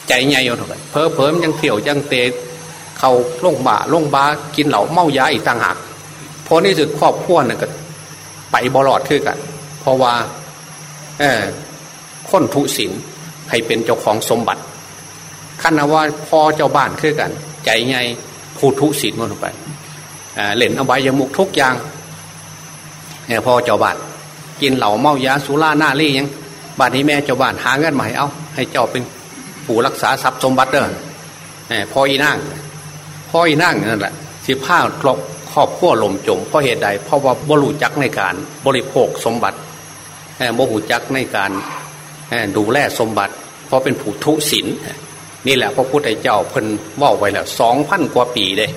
ใจใหญ่เอาเถอะเพอเพอมยังเที่ยวยังเตะเขาล่งบ่าล่งบากินเหล่าเมายาอีกต่างหากพอนี่สุดครอบครัวน่ะก็ ไปบลอดขึ้นกัน เพราะว่า เออคนทุศินให้เป็นเจ้าของสมบัติขั้นว่าพอเจ้าบ้านคือกัน ใจไงพูดทุศีลมันไปเล่นอบายมุกทุกอย่างเนี่ยพอเจ้าบ้านกินเหล่าเมายาสุราหน้าเลี่ยังบ้านนี้แม่เจ้าบ้านหาเงินมาให้เอาให้เจ้าเป็น ผู้รักษาทรัพย์สมบัติเด้อพ่ออีนั่งพ่ออีนั่งนั่นแหละสิผ้าครอบครอบขั้วลมจมเพราะเหตุใด เพราะว่าบรูจักในการบริโภคสมบัติบรูจักในการดูแลสมบัติ เพราะเป็นผู้ทุศีลนี่แหละพระพุทธเจ้าเพิ่นว่าไว้แล้วสองพันกว่าปีเลย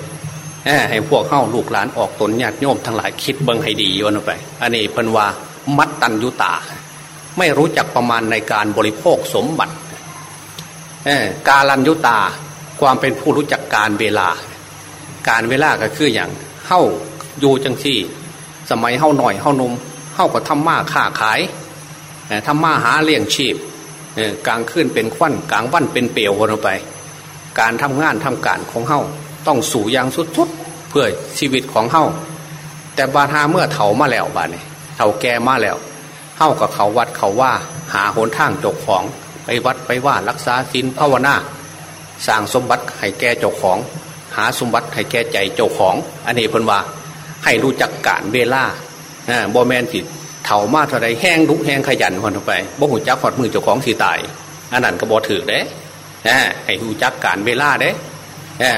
ให้พวกเข้าลูกหลานออกตนญาติโยมทั้งหลายคิดเบิ่งให้ดีวันไป อันนี้เพิ่นว่ามัดตันยุตา ไม่รู้จักประมาณในการบริโภคสมบัติ กาลันยุตาความเป็นผู้รู้จักการเวลา การเวลาก็คืออย่างเข้าอยู่จังที่ สมัยเข้าหน่อยเข้านมเข้าก็ทำมาค้าขายทำมาหาเลี้ยงชีพกลางคืนเป็นควันกลางวันเป็นเปลววนไป การทำงานทำการของเฮาต้องสู่อย่างสุดๆเพื่อชีวิตของเฮาแต่บาทาเมื่อเถามาแล้วบาเนี่เถาแก่มาแล้วเฮากับเขาวัดเขาว่าหาหนทางจกของ ไปวัดไปว่ารักษาศีลภาวนาสร้างสมบัติให้แก่เจ้าของ หาสมบัติให้แก่ใจเจ้าของ อันนี้เพิ่นว่าให้รู้จักการเวลาบอแมนสิเถามาเท่าไรแห้งลุกแห้งขยันคนไปบ่หูจักขอดมือเจ้าของสีตายอันนั้นก็บอถือเด้ให้หูจักการเวลาเด้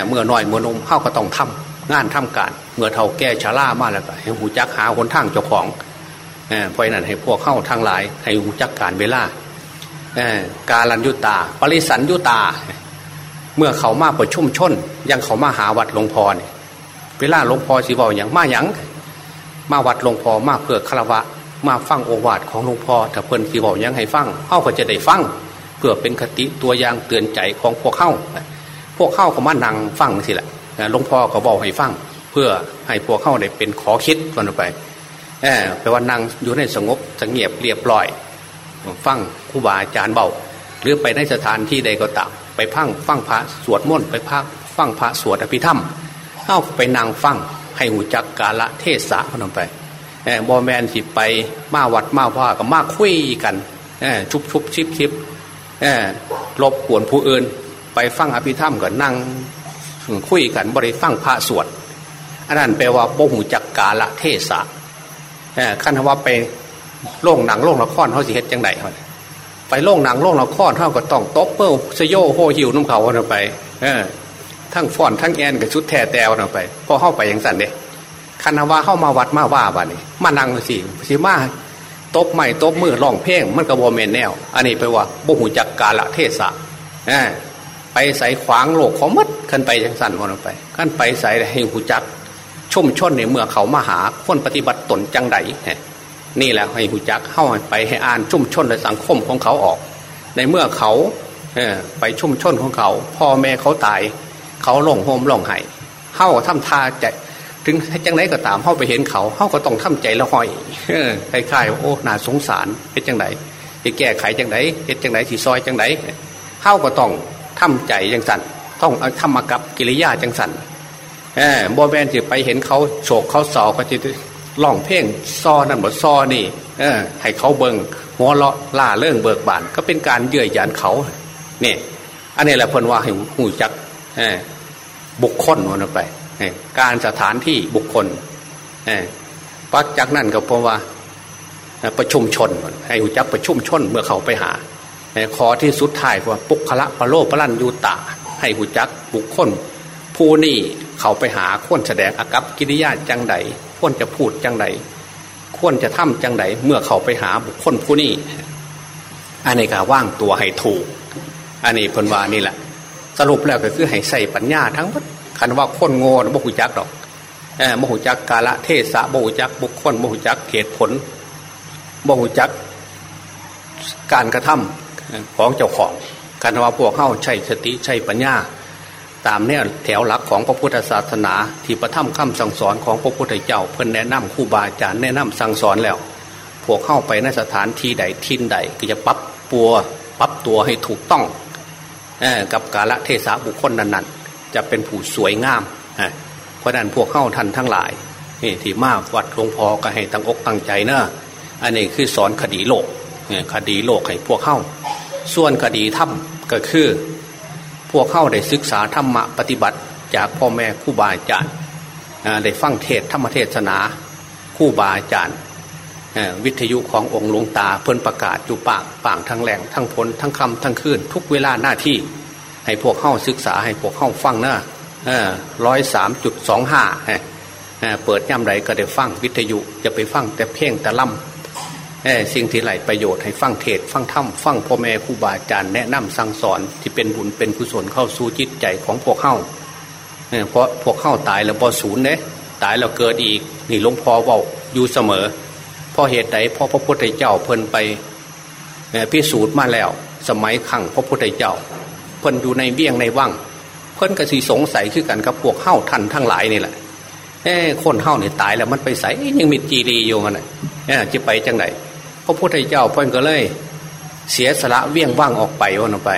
เมื่อหน่อยเมื่อนมเข้าก็ต้องทำงานทำการ เมื่อเท่าแก่ชาล่ามาแล้วก็ให้หูจักหาคนทางเจ้าของเพราะนั้นให้พวกเข้าทางหลายให้หูจักการเวลา กาลันยุตา ปริสันยุตา เมื่อเขามาประชุมชน ยังเขามาหาวัดหลวงพ่อเนี่ยเวลาหลวงพ่อสิบอกอย่างมาอย่งมาวัดหลวงพ่อมาเพื่อคารวะ มาฟังโอวาทของหลวงพ่อถ้าเพิ่นสีบอกยังให้ฟังเข้าก็จะได้ฟังเพื่อเป็นคติตัวอย่างเตือนใจของพวกเข้าพวกเข้าก็มานั่งฟังสิแหละหลวงพ่อก็บอกให้ฟังเพื่อให้พวกเข้าได้เป็นขอคิดกันไปแอบแปลว่านั่งอยู่ในสงบสงเงียบเรียบร้อยฟัง ครูบาอาจารย์เบาหรือไปในสถานที่ใดก็ตามไปพังฟังพระสวดมนต์ไปพักฟังพระสวดอภิธรรมเข้าไปนั่งฟังให้หูจักกาละเทศะกันไปบอแมนสิไปมาวัดมาว่ากับมาคุยกันชุบชุบชิบชิบลบกวนผู้อื่นไปฟังอภิธรรมกับนั่งคุยกันบริฟังพระสวดอันนั้นแปลว่าบ่หูจักกาละเทศะขั้นว่าไปโล่งหนังโล่งละครเขาสิเฮ็ดจังได ไปโล่งหนังโล่งละครเท่ากับต้องตบเปิ้ลสโยโฮหิวน้ำเขาเอาไปทั้งฟอนทั้งแอนกับชุดแท่แตวเอาไปพอเข้าไปอย่างสั่นเด้คณะว่าเข้ามาวัดมาว่าบ้านี่มานั่งสิสิมาตบไม่ตบมือร้องเพลงมันกระบอเมนแนว อันนี้ไปว่าบุหูจักกาละเทศะไปใส่ขวางโลกของมัดขึ้นไปจังสั่นวันไปขั้นไปใส่ให้หูจักชุ่มช่นในเมื่อเขามาหาคนปฏิบัติตนจังได นี่แหละให้หูจักเข้าไปให้อ่านชุ่มชนในสังคมของเขาออก ในเมื่อเขาไปชุ่มชนของเขา พ่อแม่เขาตาย เขาหลงโฮมหลงไห้เข้าทำท่าใจถึงจังไรก็ตามเข้าไปเห็นเขาเข้าก็ต้องทำใจละห้อยคล้ายๆโอ้น่าสงสารเป็นจังไรจะแก้ไขจังไรเห็นจังไรที่ซอยจังไรเข้าก็ต้องทำใจจังสันต้องทำมากับกิริยาจังสันเออบอแมนจะไปเห็นเขาโฉกเขาสอเขาจะ ล่องเพ่งซอนั่นหมดซอนี่เออให้เขาเบิงหัวเลาะล่าเรื่องเบิกบาน ก็เป็นการเยื่อหยันเขาเนี่ยอันนี้แหละเพิ่นว่าให้หูจักบุคคลวันไปการสถานที่บุคคลปักจากนั้นก็เพราะว่าประชุมชน ให้หูจักประชุมชนเมื่อเขาไปหาขอที่สุดท้ายว่าปุคละปะโลปลันยูตาให้หูจักบุคคล ผู้นี่เขาไปหาควรแสดงอากับกิริยาจังใด ควรจะพูดจังใดควรจะทำจังใดเมื่อเขาไปหาบุคคลผู้นี้อันนี้ก็ว่างตัวให้ถูก อันนี้พนวานี่แหละ สรุปแล้วก็คือให้ใส่ปัญญาทั้งหมดคันว่าคนโง่บ่หูจักดอกเออบ่หูจักกาละเทศะบ่หูจักบุคคลบ่หูจักเหตุผลบ่หูจักการกระทำของเจ้าของคันว่าพวกเข้าใช้สติใช้ปัญญา ตามเนี่ยแถวหลักของพระพุทธศาสนา ที่ประทับคำสั่งสอนของพระพุทธเจ้า เพิ่นแนะนำคู่บาอาจารย์แนะนำสั่งสอนแล้ว พวกเข้าไปในสถานที่ใดทินใดก็จะปรับปัวปรับตัวให้ถูกต้องกับกาละเทศะบุคคลนั้นๆ จะเป็นผู้สวยงามเพราะนั้นพวกเข้าทันทั้งหลายนี่ที่มากวัดหลวงพ่อก็ให้ตั้งอกตั้งใจเนอะอันนี้คือสอนคดีโลกคดีโลกให้พวกเข้าส่วนคดีถ้ำก็คือ พวกเข้าได้ศึกษาธรรมะปฏิบัติ จากพ่อแม่ครูบาอาจารย์ได้ฟังเทศธรรมเทศนาคู่บาอาจารย์วิทยุขององค์หลวงตาเพิ่นประกาศอยู่ปากปางทั้งแหล่งทั้งพลทั้งคำทั้งคืนทุกเวลาหน้าที่ ให้พวกเข้าศึกษาให้พวกเข้าฟังนะร้อยสามจุดสองห้าเปิดย่ำไรก็ได้ฟังวิทยุจะไปฟังแต่เพ่งแต่ล่ำ สิ่งที่ไหลประโยชน์ให้ฟังเทศฟังธรรมฟังพ่อแม่ครูบาอาจารย์แนะนำสั่งสอนที่เป็นบุญเป็นกุศลเข้าสู่จิตใจของพวกเข้าเพราะพวกเข้าตายแล้วพอศูนย์เนี่ยตายแล้วเกิดอีกนี่หลวงพ่อว่าอยู่เสมอพอเหตุใดพอพระพุทธเจ้าเพิ่นไปพิสูจน์มาแล้ว สมัยขังพระพุทธเจ้า เพิ่นอยู่ในเบี้ยงในว่างเพิ่นก็สีสงสัยคือกันกับพวกเข้าทันทั้งหลายนี่แหละเอ้คนเข้าเนี่ยตายแล้วมันไปใส่ยังมีจีรีอยู่มันเนี่ยจะไปจังไหน พระพุทธเจ้าเพิ่นก็เลย เสียสละเวี่ยงว่างออกไปวันออกไป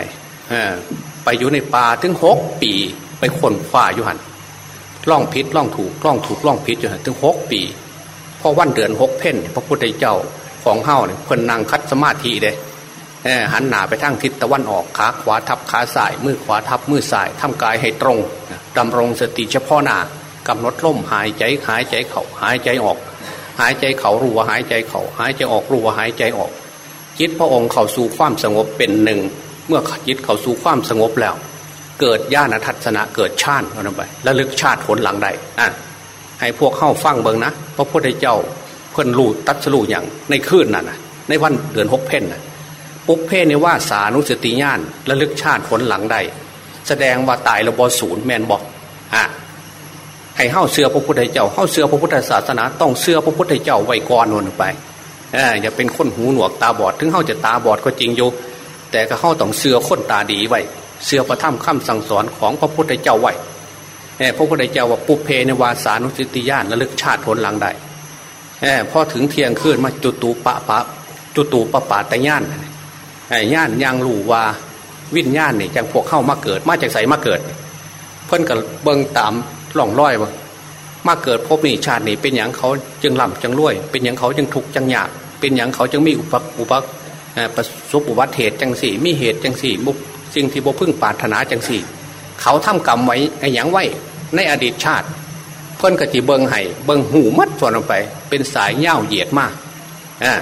ไปอยู่ในป่าถึงหกปี ไปคนฝ่าอยู่หันล่องพิษล่องถูกล่องถูกล่องพิษอยู่หันถึงหกปีพอวันเดือนหกเพ่นพระพุทธเจ้าของเฮ้าเนี่ยเพิ่นนางคัดสมาธิเลยหันหนาไปทางทิศตะวันออกขาขวาทับขาซ้ายมือขวาทับมือซ้ายทำกายให้ตรงดำรงสติเฉพาะหน้ากำหนดล่มหายใจหายใจเข่าหายใจออก หายใจเข่ารัวหายใจเข่าหายใจออกรัวหายใจออก จิตพระองค์เข้าสู่ความสงบเป็นหนึ่ง เมื่อจิตเข้าสู่ความสงบแล้ว เกิดญาณทัศนะเกิดชาติออกไปแล้วลึกชาติผลหลังใดอะให้พวกเข้าฟังเบิงนะพระพุทธเจ้าเพิ่นรู้ตัดสรู้อย่างในคืนนั่นนะในวันเดือนหกเพนนะปุกเพนในว่าสานุสติญาณระลึกชาติผลหลังใดแสดงว่าตายระบอศูนย์แมนบอกอะ ให้เข้าเสือพระพุทธเจ้าเข้าเสือพระพุทธศาสนา ต้องเสือพระพุทธเจ้าไว้ก่อนนนไปออย่าเป็นคนหูหนวกตาบอด ถึงเข้าจะตาบอดก็จริงอยู่ แต่ก็เข้าต้องเสือคนตาดีไว้เสือประทับคำสั่งสอนของพระพุทธเจ้าไว้พระพุทธเจ้าว่าปุเพในวาสานุสติญาณระลึกชาติผลหลังใดพอถึงเที่ยงคืนมาจุตูปะปะจุตูปะปะแต่ย่านย่านยังรู้ว่าวิญญาณนี่จังพวกเข้ามาเกิด มาจากใสมาเกิด เพิ่นกับเบิ้งตาม ล่องร้อยว่ามาเกิดพบนี่ชาตินี่เป็นอย่างเขาจึงล่ำจึงรวย เป็นอย่างเขาจึงทุกจังยาก เป็นอย่างเขาจึงมีอุปอุปประสบอุบัติเหตุจังสี่ มีเหตุจังสี่มุกสิ่งที่บ่พึ่งปาถนาจังสี่ เขาทำกรรมไว้ไอ้ยังไว้ในอดีตชาติ เพิ่นกะจิเบิงไห้เบิงหูมัดส่วนลงไป เป็นสายเง่าเหยียดมากอ่า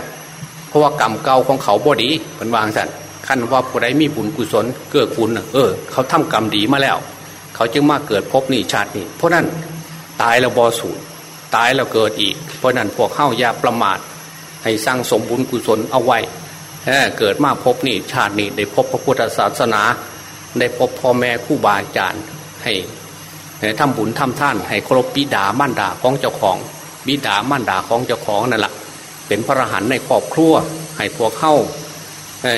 เพราะว่ากรรมเก่าของเขาบอดีเป็นวางสันขั้นว่าผู้ใดมีบุญกุศลเกื้อกูลเออ เขาทำกรรมดีมาแล้ว เขาจึงมาเกิดพบนี่ชาตินี้เพราะนั้นตายแล้วบอสูญตายแล้วเกิดอีก เพราะนั้นพวกเข้ายาประมาท ให้สร้างสมบุญกุศลเอาไว้เกิดมาพบนี่ชาตินี้ได้พบพระพุทธศาสนา ได้พบพ่อแม่คู่บาอาจารย์ให้ทำบุญทำท่าน ให้ครบบิดามั่นดาของเจ้าของบิดามั่นดาของเจ้าของนั่นแหละเป็นพระรหันในครอบครัวให้พวกเข้า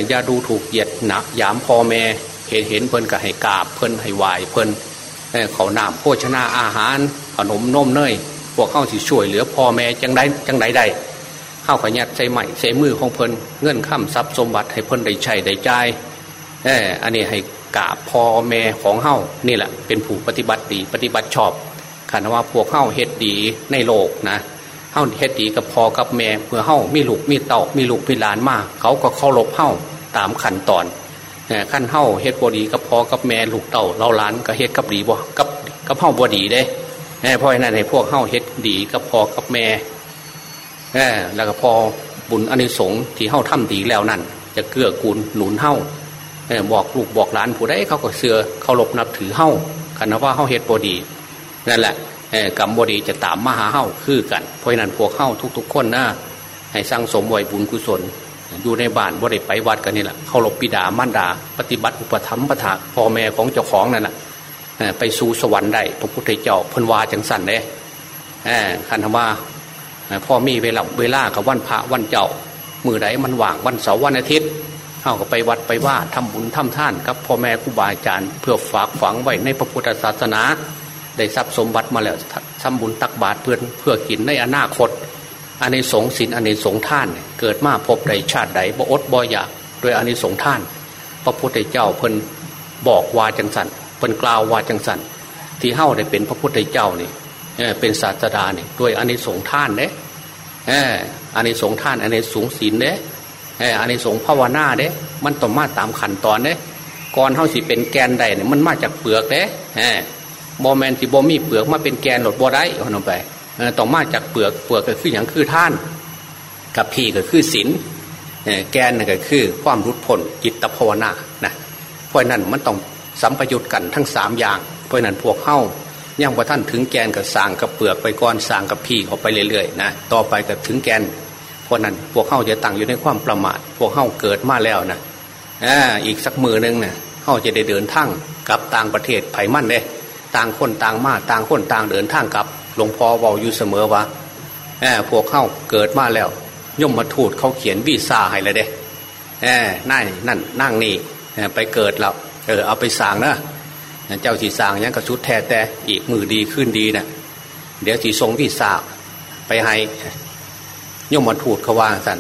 อย่าดูถูกเหยียดหนักยามพ่อแม่ ห็นเห็นเพิ่นก็ให้กราบเพิ่นให้ไหวเพิ่นเขานามโภชนาอาหารขนมนมเนยพวกเข้าสิช่วยเหลือพ่อแม่จังไดจังไดใดเข้าขยัดใส่ใหม่ใส่มือของเพิ่นเงื่อนข้ามทรัพย์สมบัติให้เพิ่นได้ใช้ได้ใจเอออันนี้ให้กาพ่อแม่ของเฮ้านี่แหละเป็นผู้ปฏิบัติดีปฏิบัติชอบขันว่าพวกเฮ้าเฮ็ดดีในโลกนะเฮ้าเฮ็ดดีกับพ่อกับแม่เมื่อเฮ้ามีลูกมีเต่ามีลูกมีหลานมากเขาก็เคารพเฮ้าตามขั้นตอน ขั้นเฮ้าเฮ็ดบอดีกับพ่อกับแม่ลูกเต่าเราหลานก็เฮ็ดกับดีบ่กับกับเฮ้าบอดีเด้เพราะนั้นให้พวกเฮ้าเฮ็ดดีกับพ่อกับแม่แล้วก็พอบุญอนิสงส์ที่เฮ้าทำดีแล้วนั่นจะเกื้อกูลหนุนเฮ้าบอกลูกบอกหลานผู้ใดเขาก็เสือเคารพนับถือเฮ้าคันว่าเฮ้าเฮ็ดบอดีนั่นแหละกรรมบดีจะตามมาหาเฮ้าคือกัน เพราะนั้นพวกเฮ้าทุก ๆ คนนะให้สร้างสมไว้บุญกุศล อยู่ในบ้านบ่ได้ไปวัดกันนี่แหละเคารพปิดามั่นดา ปฏิบัติอุปธรรมปะทะพ่อแม่ของเจ้าของนั่นแหละไปสู่สวรรค์ได้พระพุทธเจ้าพันวาจังสันเด้คันธว่าพ่อมีเวลาเวลากับวันพระวันเจ้า มือใดมันว่างวันเสาร์วันอาทิตย์เข้าก็ไปวัดไปว่าทำบุญทำท่านกับพ่อแม่ครูบาอาจารย์เพื่อฝากฝังไว้ในพระพุทธศาสนา ได้ทรัพย์สมบัติมาแล้วทำบุญตักบาตรเพื่อเพื่อกินในอนาคต อันในสงสินอันในสงท่าน เกิดมาพบใดชาติใดบ่อดบ่อยากโดยอันในสงท่าน พระพุทธเจ้าเพิ่นบอกวาจังสันเพิ่นกล่าววาจังสันที่เฮ้าได้เป็นพระพุทธเจ้านี่เป็นศาสดาเนี่ยด้วยอันในสงท่านเน่อันในสงท่านอันในสงศีลเน่อันนี้สงภาวนาเด้มันต้อมาตามขันตอนเด้ก่อนเท่าสิเป็นแกนใดเนี่ยมันมาจากเปลือกเด้บอแมนที่บอมีเปลือกมาเป็นแกนหลดบอได้เอาลงไป ต้องมาจากเปลือกเปลือกก็คืออย่างคือท่าน กับพีก็คือศีลแกนก็คือความรุดพ้นจิตภาวนานะเพราะนั้นมันต้องสัมปยุตกันทั้งสามอย่าง เพราะนั้นพวกเข้าย่างพอท่านถึงแกนกับสางกับเปลือกไปก้อนสางกับพี่เขาไปเรื่อยๆนะต่อไปก็ถึงแกน เพราะนั้นพวกเข้าจะตั้งอยู่ในความประมาทพวกเข้าเกิดมาแล้วนะอีกสักมือนึงเนะ่ยเข้าจะได้เดินทางกับต่างประเทศไผ่มั่นเลยต่างคนต่างมาต่างคนต่างเดินทางกับ หลวงพ่อบอกอยู่เสมอว่าอพวกเข้าเกิดมาแล้ว ย่อมมาทูดเขาเขียนวีซ่าให้เลยเด้เออนั่นนั่นนั่งนี่ไปเกิดแล้วเออเอาไปสางนะเจ้าสีสางยังกระชุดแท้แต่อีกมือดีขึ้นดีนะเดี๋ยวสีทรงวีซ่าไปให้ย่อมมาทูดเขาวางสัน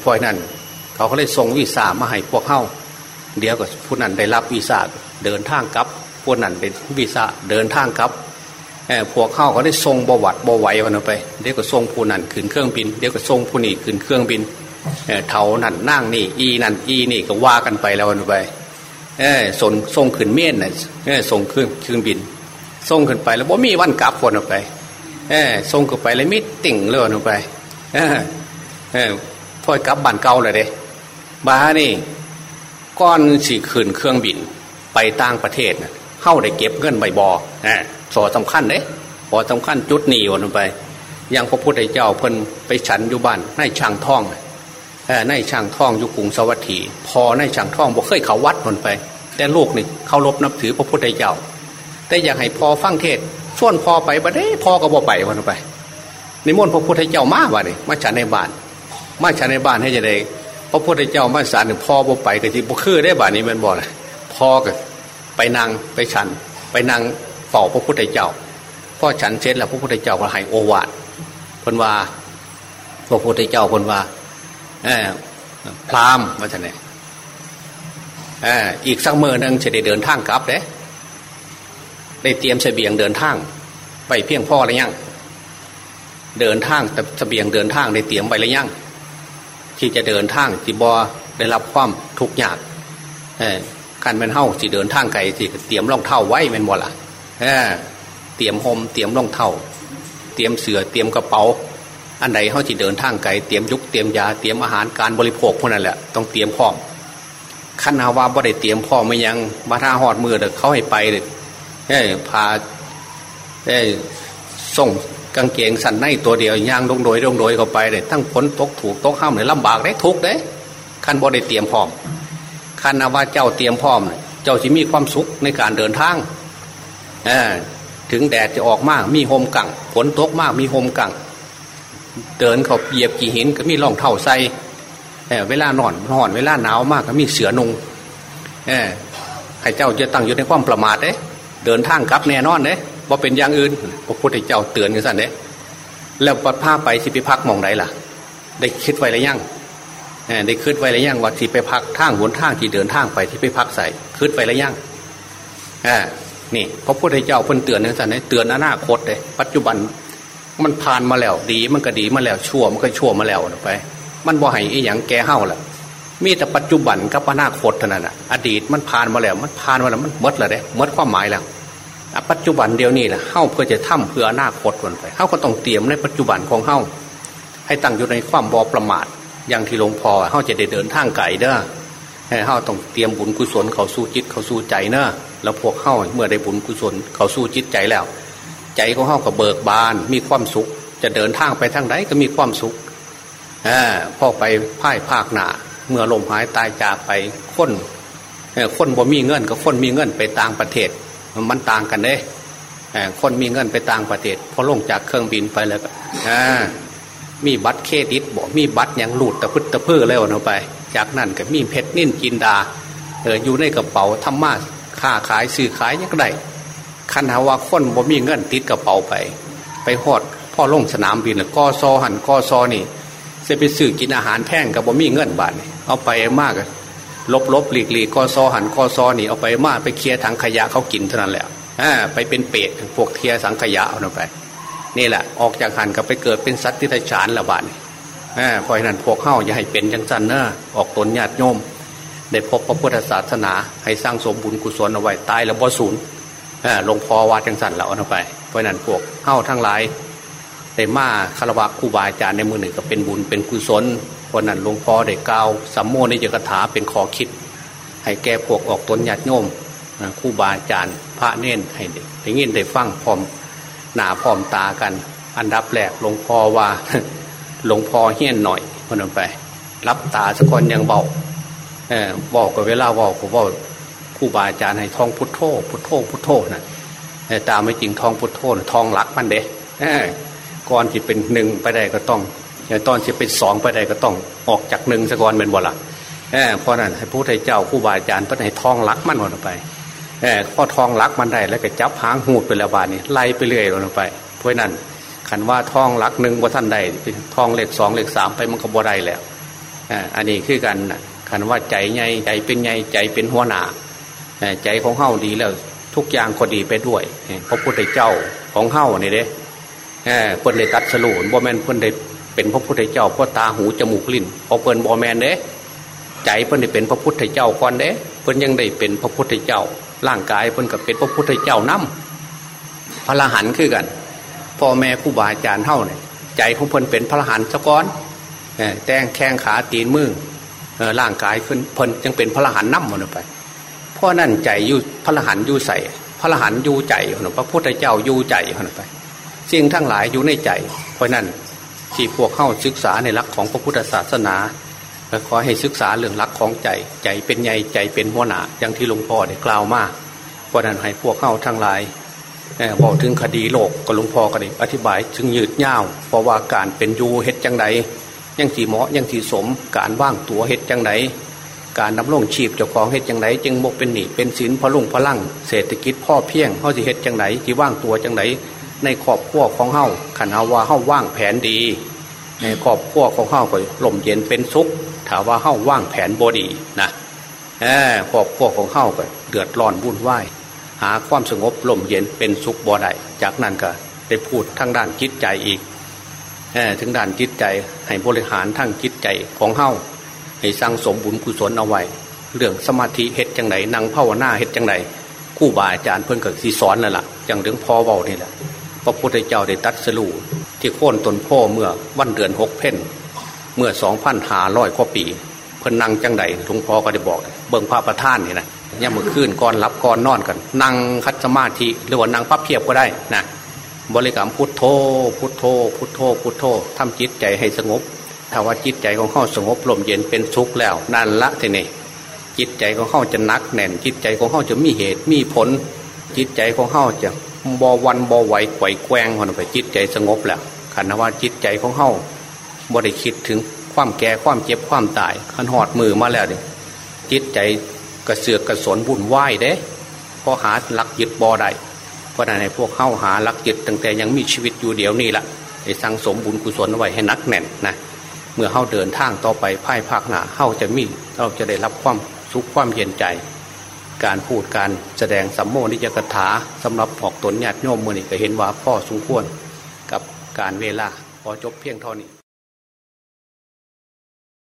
เพราะนั้น เขาก็เลยทรงวีซ่ามาให้พวกเข้าเดี๋ยวก็ผู้นั้นได้รับวีซ่าเดินทางกลับพวกนั้นเป็นวีซ่าเดินทางกลับ พวกเข้าเขาได้ทรงบวัดบวไหววันไป เดี๋ยวก็ทรงผู้นั้นขึ้นเครื่องบิน เดี๋ยวก็ทรงผู้นี้ขึ้นเครื่องบินเท่านั่นนั่งนี่ อีนั่นอีนี่ก็ว่ากันไปแล้ววันไปเออส่งทรงขึ้นเม่นน่ะเออส่งเครื่องเครื่องบินทรงขึ้นไปแล้วบ่มีวันกลับคนออกไปเออทรงขึ้นไปแล้วมิติ่งเลยวันไปเออเออพ่อกลับบ้านเก่าเลยเด้บ้านี่ก้อนสี่ขึ้นเครื่องบินไปต่างประเทศนะเข้าได้เก็บเงินใบบอเอ่า สอสำคัญเลยพอสำคัญจุดนี้วันไปยังพระพุทธเจ้าเพิ่นไปฉันอยู่บ้านในช่างท่องในช่างท่องอยู่กรุงสวัสดีพอในช่างท่องบอกเคยเขาวัดนไป แต่ลูกนี่เขารบนับถือพระพุทธเจ้า แต่อยากให้พอฟังเทศส่วนพอไปบัดนี้พอก็บ่ไปวันไปในมนพระพุทธเจ้ามาบ่เนีมาฉันในบ้าน มาฉันในบ้านให้จะได้พระพุทธเจ้ามาสารหนึ่งพ่อบ่ไปก็ที่บ่คือได้บ้านนี้มันบ่นะพ่อก็ไปนั่งไปฉัน ไปนั่ง เฝ้าพระพุทธเจ้าพ่อฉันเสร็จแล้วพระพุทธเจ้าก็ให้โอวาทพนว่าพระพุทธเจ้าพนว่าพรามว่าจะไหนอีกสักเมื่อนึงจะได้เดินทางกลับเด้ได้เตรียมเสบียงเดินทาง ไปเพียงพ่อหรือยังเดินทางแต่เสบียงเดินทางได้เตรียมไปหรือยังที่จะเดินทางจีบอได้รับความทุกข์ยากการเป็นเท่าจีเดินทางไกลจีเตรียมรองเท้าไว้เป็นบ่ละ เตรียมโฮมเตรียมรองเท้าเตรียมเสือเตรียมกระเป๋า อันใดเขาจะเดินทางไกลเตรียมยุกเตรียมยาเตรียมอาหารการบริโภคพวกนั้นแหละต้องเตรียมพร้อมขั้นนาว่าบ่ได้เตรียมพร้อมไม่ยังมาท่าหอดมือเด็กเขาให้ไปเลยเฮ้พาเฮ้ส่งกางเกงสันในตัวเดียวย่างลงโดยลงโดยเข้าไปเลยทั้งฝนตกถูกตกห้ามเลยลำบากได้ทุกเด้ขั้นบ่ได้เตรียมพร้อมขั้นนาว่าเจ้าเตรียมพร้อม เจ้าจะมีความสุขในการเดินทาง ถึงแดดจะออกมากมีโฮมกังฝนตกมากมีโฮมกังเดินเขาเหยียบกี่หินก็มีรองเท้าใส่เวลานอนนอน เวลาหนาวมากก็มีเสือนุงเออให้เจ้าจะตั้งอยู่ในความประมาทเด้เดินทางครับแน่นอนเด้ว่าเป็นอย่างอื่นพระพุทธเจ้าเตือนกันสั่นเด้แล้วปัดผ้าไปสิไปพักมองไหนล่ะ ได้คิดไว้แล้วยังได้คิดไว้แล้วยังว่าที่ไปพักทางหนทางที่เดินทางไปที่ไปพักใส่คิดไว้แล้วยังอ่า นี่พระพุทธเจ้าเพิ่นเตือนนั่นสันเตือนอนาคตเลยปัจจุบันมันผ่านมาแล้วดีมันก็ดีมาแล้วชั่วมันก็ชั่วมาแล้วไป มันบ่ให้อีหยังแก่เฮาแหละมีแต่ปัจจุบันกับอนาคตเท่านั้นอะอดีตมันผ่านมาแล้ว มันผ่านมาแล้วมันมดแล้วเด้มดความหมายแล้วปัจจุบันเดียวนี้แหละเฮาเพื่อจะทำเพื่ออนาคตคนไปเฮาก็ต้องเตรียมในปัจจุบันของเฮาให้ตั้งอยู่ในความบอประมาท อย่างที่หลวงพ่อเฮาจะได้เดินทางไกลเด้อให้เฮาต้องเตรียมบุญกุศลเขาสู้จิตเขาสู้ใจเนอะ แล้วพวกเฮาเมื่อได้บุญกุศลเขาสู้จิตใจแล้ว ใจของเฮาก็เบิกบานมีความสุข จะเดินทางไปทางไหนก็มีความสุขอพ่อไปพ่ายภาคหนาเมื่อลมหายตายจากไปคนคนบ่มีเงินกับคนมีเงินไปต่างประเทศ มันต่างกันเด้คนมีเงินไปต่างประเทศพอลงจากเครื่องบินไปแล้วมีบัตรเครดิตบอกมีบัตรย่างหลุดตะพึ่ตะเพื่อแล้วเอาไป จากนั้นก็มีเพชรนิ่นจินดาเอออยู่ในกระเป๋าธรรมะ ค้าขายซื้อขายยังไงคันหาว่าคนบ่มีเงินติดกระเป๋าไป ไปหอดพ่อลงสนามบินกอซอหันกอซอนี่จะไปซื้อกินอาหารแพงกับบ่มีเงินบาทเอาไปมากลบลบหลีกหลีกอซอหันกอซอนี่เอาไปมากไปเคลียร์ถังขยะเขากินเท่านั้นแหละไปเป็นเปรตพวกเทียสังขยะเอาไป นี่แหละออกจากหันกับไปเกิดเป็นสัตว์ที่ทฉานละบาทเพราะฉะนั้นพวกเข้าอย่าให้เป็นจังสันเนอะออกตนญาติโยม ได้พบพระพุทธศาสนา ให้สร้างสมบุญกุศลเอาไว้ตายแล้วบ่สูญหลวงพ่อวาจังสันเราเอาไป เพราะนั้นพวกเข้าทั้งหลายได้มาคารวะครูบาอาจารย์ในมือหนึ่งก็เป็นบุญเป็นกุศลเพราะนั้นหลวงพ่อได้กล่าวสัมโมนิยกถาเป็นขอคิด ให้แก่พวกออกตนญาติโยมครูบาอาจารย์ พระเน้นให้ได้ยินได้ฟังพร้อมหนาพร้อมตากัน อันดับแรกหลวงพ่อว่าหลวงพ่อเฮี้ยนหน่อยคนนั้นไป รับตาสักคนยังเบา บอกกับเวลาบอกผมว่าครูบาอาจารย์ให้ท่องพุทโธพุทโธพุทโธนะตามไม่จริงท่องพุทโธท่องหลักมันเด้ก่อนที่เป็นหนึ่งไปได้ก็ต้องตอนที่เป็นสองไปได้ก็ต้องออกจากหนึ่งสักวันเป็นบ่ละเพราะนั้นให้ผู้ไทยเจ้าครูบาอาจารย์เพื่อให้ท่องหลักมันวันไปพอท่องหลักมันได้แล้วก็จับหางหูดไปแล้วบานนี้ไล่ไปเรื่อยลงไป เพราะนั้นขันว่าท่องหลักหนึ่งว่าท่านใดท่องเลขสองเลขสามไปมันก็บ่ได้แล้วอันนี้คือกันนะ ขันว่าใจใหญ่ใจเป็นใหญ่ใจเป็นหัวหน้าใจของเฮ้าดีแล้ว ทุกอย่างก็ดีไปด้วยพระพุทธเจ้าของเฮ้านี่เด้เพิ่นเลยตัดสรุนบ่แมนเพิ่นได้เป็นพระพุทธเจ้าเพราะตาหูจมูกลิ้นพอเพิ่นบ่แมนเด้ใจเพิ่นได้เป็นพระพุทธเจ้าก่อนเด้เพิ่นยังได้เป็นพระพุทธเจ้า ร่างกายเพิ่นก็เป็นพระพุทธเจ้านำพระหันคือกันพ่อแม่ผู้บาอาจารย์เท่าเนี่ยใจของเพิ่นเป็นพระหันสะก้อนแต่งแข้งขาตีนมือ ร่างกายขึ้นเพิ่นยังเป็นพระหันน้ำมันไปเพราะนั่นใจอยู่พระหันอยู่ใส่พระหันอยู่ใจพระพุทธเจ้าอยู่ใจมันไปสิ่งทั้งหลายอยู่ในใจ เพราะนั้นที่พวกเข้าศึกษาในหลักของพระพุทธศาสนาขอให้ศึกษาเรื่องหลักของใจ ใจเป็นใหญ่ใจเป็นหัวหน้าอย่างที่หลวงพ่อได้กล่าวมาเพราะนั้นให้พวกเข้าทั้งหลายบอกถึงคดีโลกก็หลวงพ่อก็ได้อธิบายถึงยืดย้าเพราะว่าการเป็นยูเฮ็ดจังได ยังที่เหมาะยังที่สม การว่างตัวเฮ็ดจังไดการดำรงชีพเจ้าของเฮ็ดจังไดจึงบกเป็นหนี้เป็นศีลพลุงพลังเศรษฐกิจพ่อเพียงเขาจะเฮ็ดจังไดที่ว่างตัวจังไดในครอบครัวของเฮาขันเอาว่าเฮาว่างแผนดี ในครอบครัวของเฮาก็ลมเย็นเป็นสุขถามว่าเฮาว่างแผนบดีนะครอบครัวของเฮาก็เดือดร้อนวุ่นวายหาความสงบลมเย็นเป็นสุขบ่ได้จากนั้นก็ได้พูดทั้งด้านจิตใจอีก ถึงด้านจิตใจให้บริหารทั้งจิตใจของเฮ้าให้สร้างสมบุญกุศลเอาไว้ เรื่องสมาธิเฮ็ดจังไหนนั่งภาวนาเฮ็ดจังไหนคู่บาอาจารย์เพิ่นเกิดสีสอนนั่นแหละอย่างเรื่องพ่อเบานี่แหละพระพุทธเจ้าได้ตัดสรูที่โค่นตนพ่อเมื่อวันเดือนหกเพ่นเมื่อสองพันหาร้อยกว่าปี เพิ่นนั่งจังไหนหลวงพ่อก็ได้บอก เบิ่งพระประธานนี่นะย่ามือขึ้นก่อนรับก่อนนอนกัน นั่งคัดสมาธิหรือว่านั่งพับเพียบก็ได้นะ บริกรรมพุทโธ พุทโธ พุทโธ พุทโธทำจิตใจให้สงบถ้าว่าจิตใจของเขาสงบลมเย็นเป็นสุขแล้วนั่นละทีนี้จิตใจของเขาจะนักแน่น จิตใจของเขาจะมีเหตุมีผล จิตใจของเขาจะบอวันบอไหวไกวแกงคนไปจิตใจสงบแล้วขันว่าจิตใจของเขาบริคิดถึงความแก่ความเจ็บความตายขันหอดมือมาแล้วเนี่ยจิตใจกระเสือกกระสนบุ่นไหวเด้พอหาหลักยึดบอได้ ราะนั้นในพวกเข้าหาลักยึดตั้งแต่ยังมีชีวิตอยู่เดี๋ยวนี้ละไอ้สังสมบุญกุศลไว้ให้นักแน่นนะเมื่อเข้าเดินทางต่อไปพ่ายภาคหนาเข้าจะมีเราจะได้รับความสุขความเย็นใจ การพูดการแสดงสัมโมนิยกถาสำหรับออกตนญาติโยมมือนี่ก็เห็นว่าพ่อสมควรกับการเวลาพอจบเพียงเท่านี้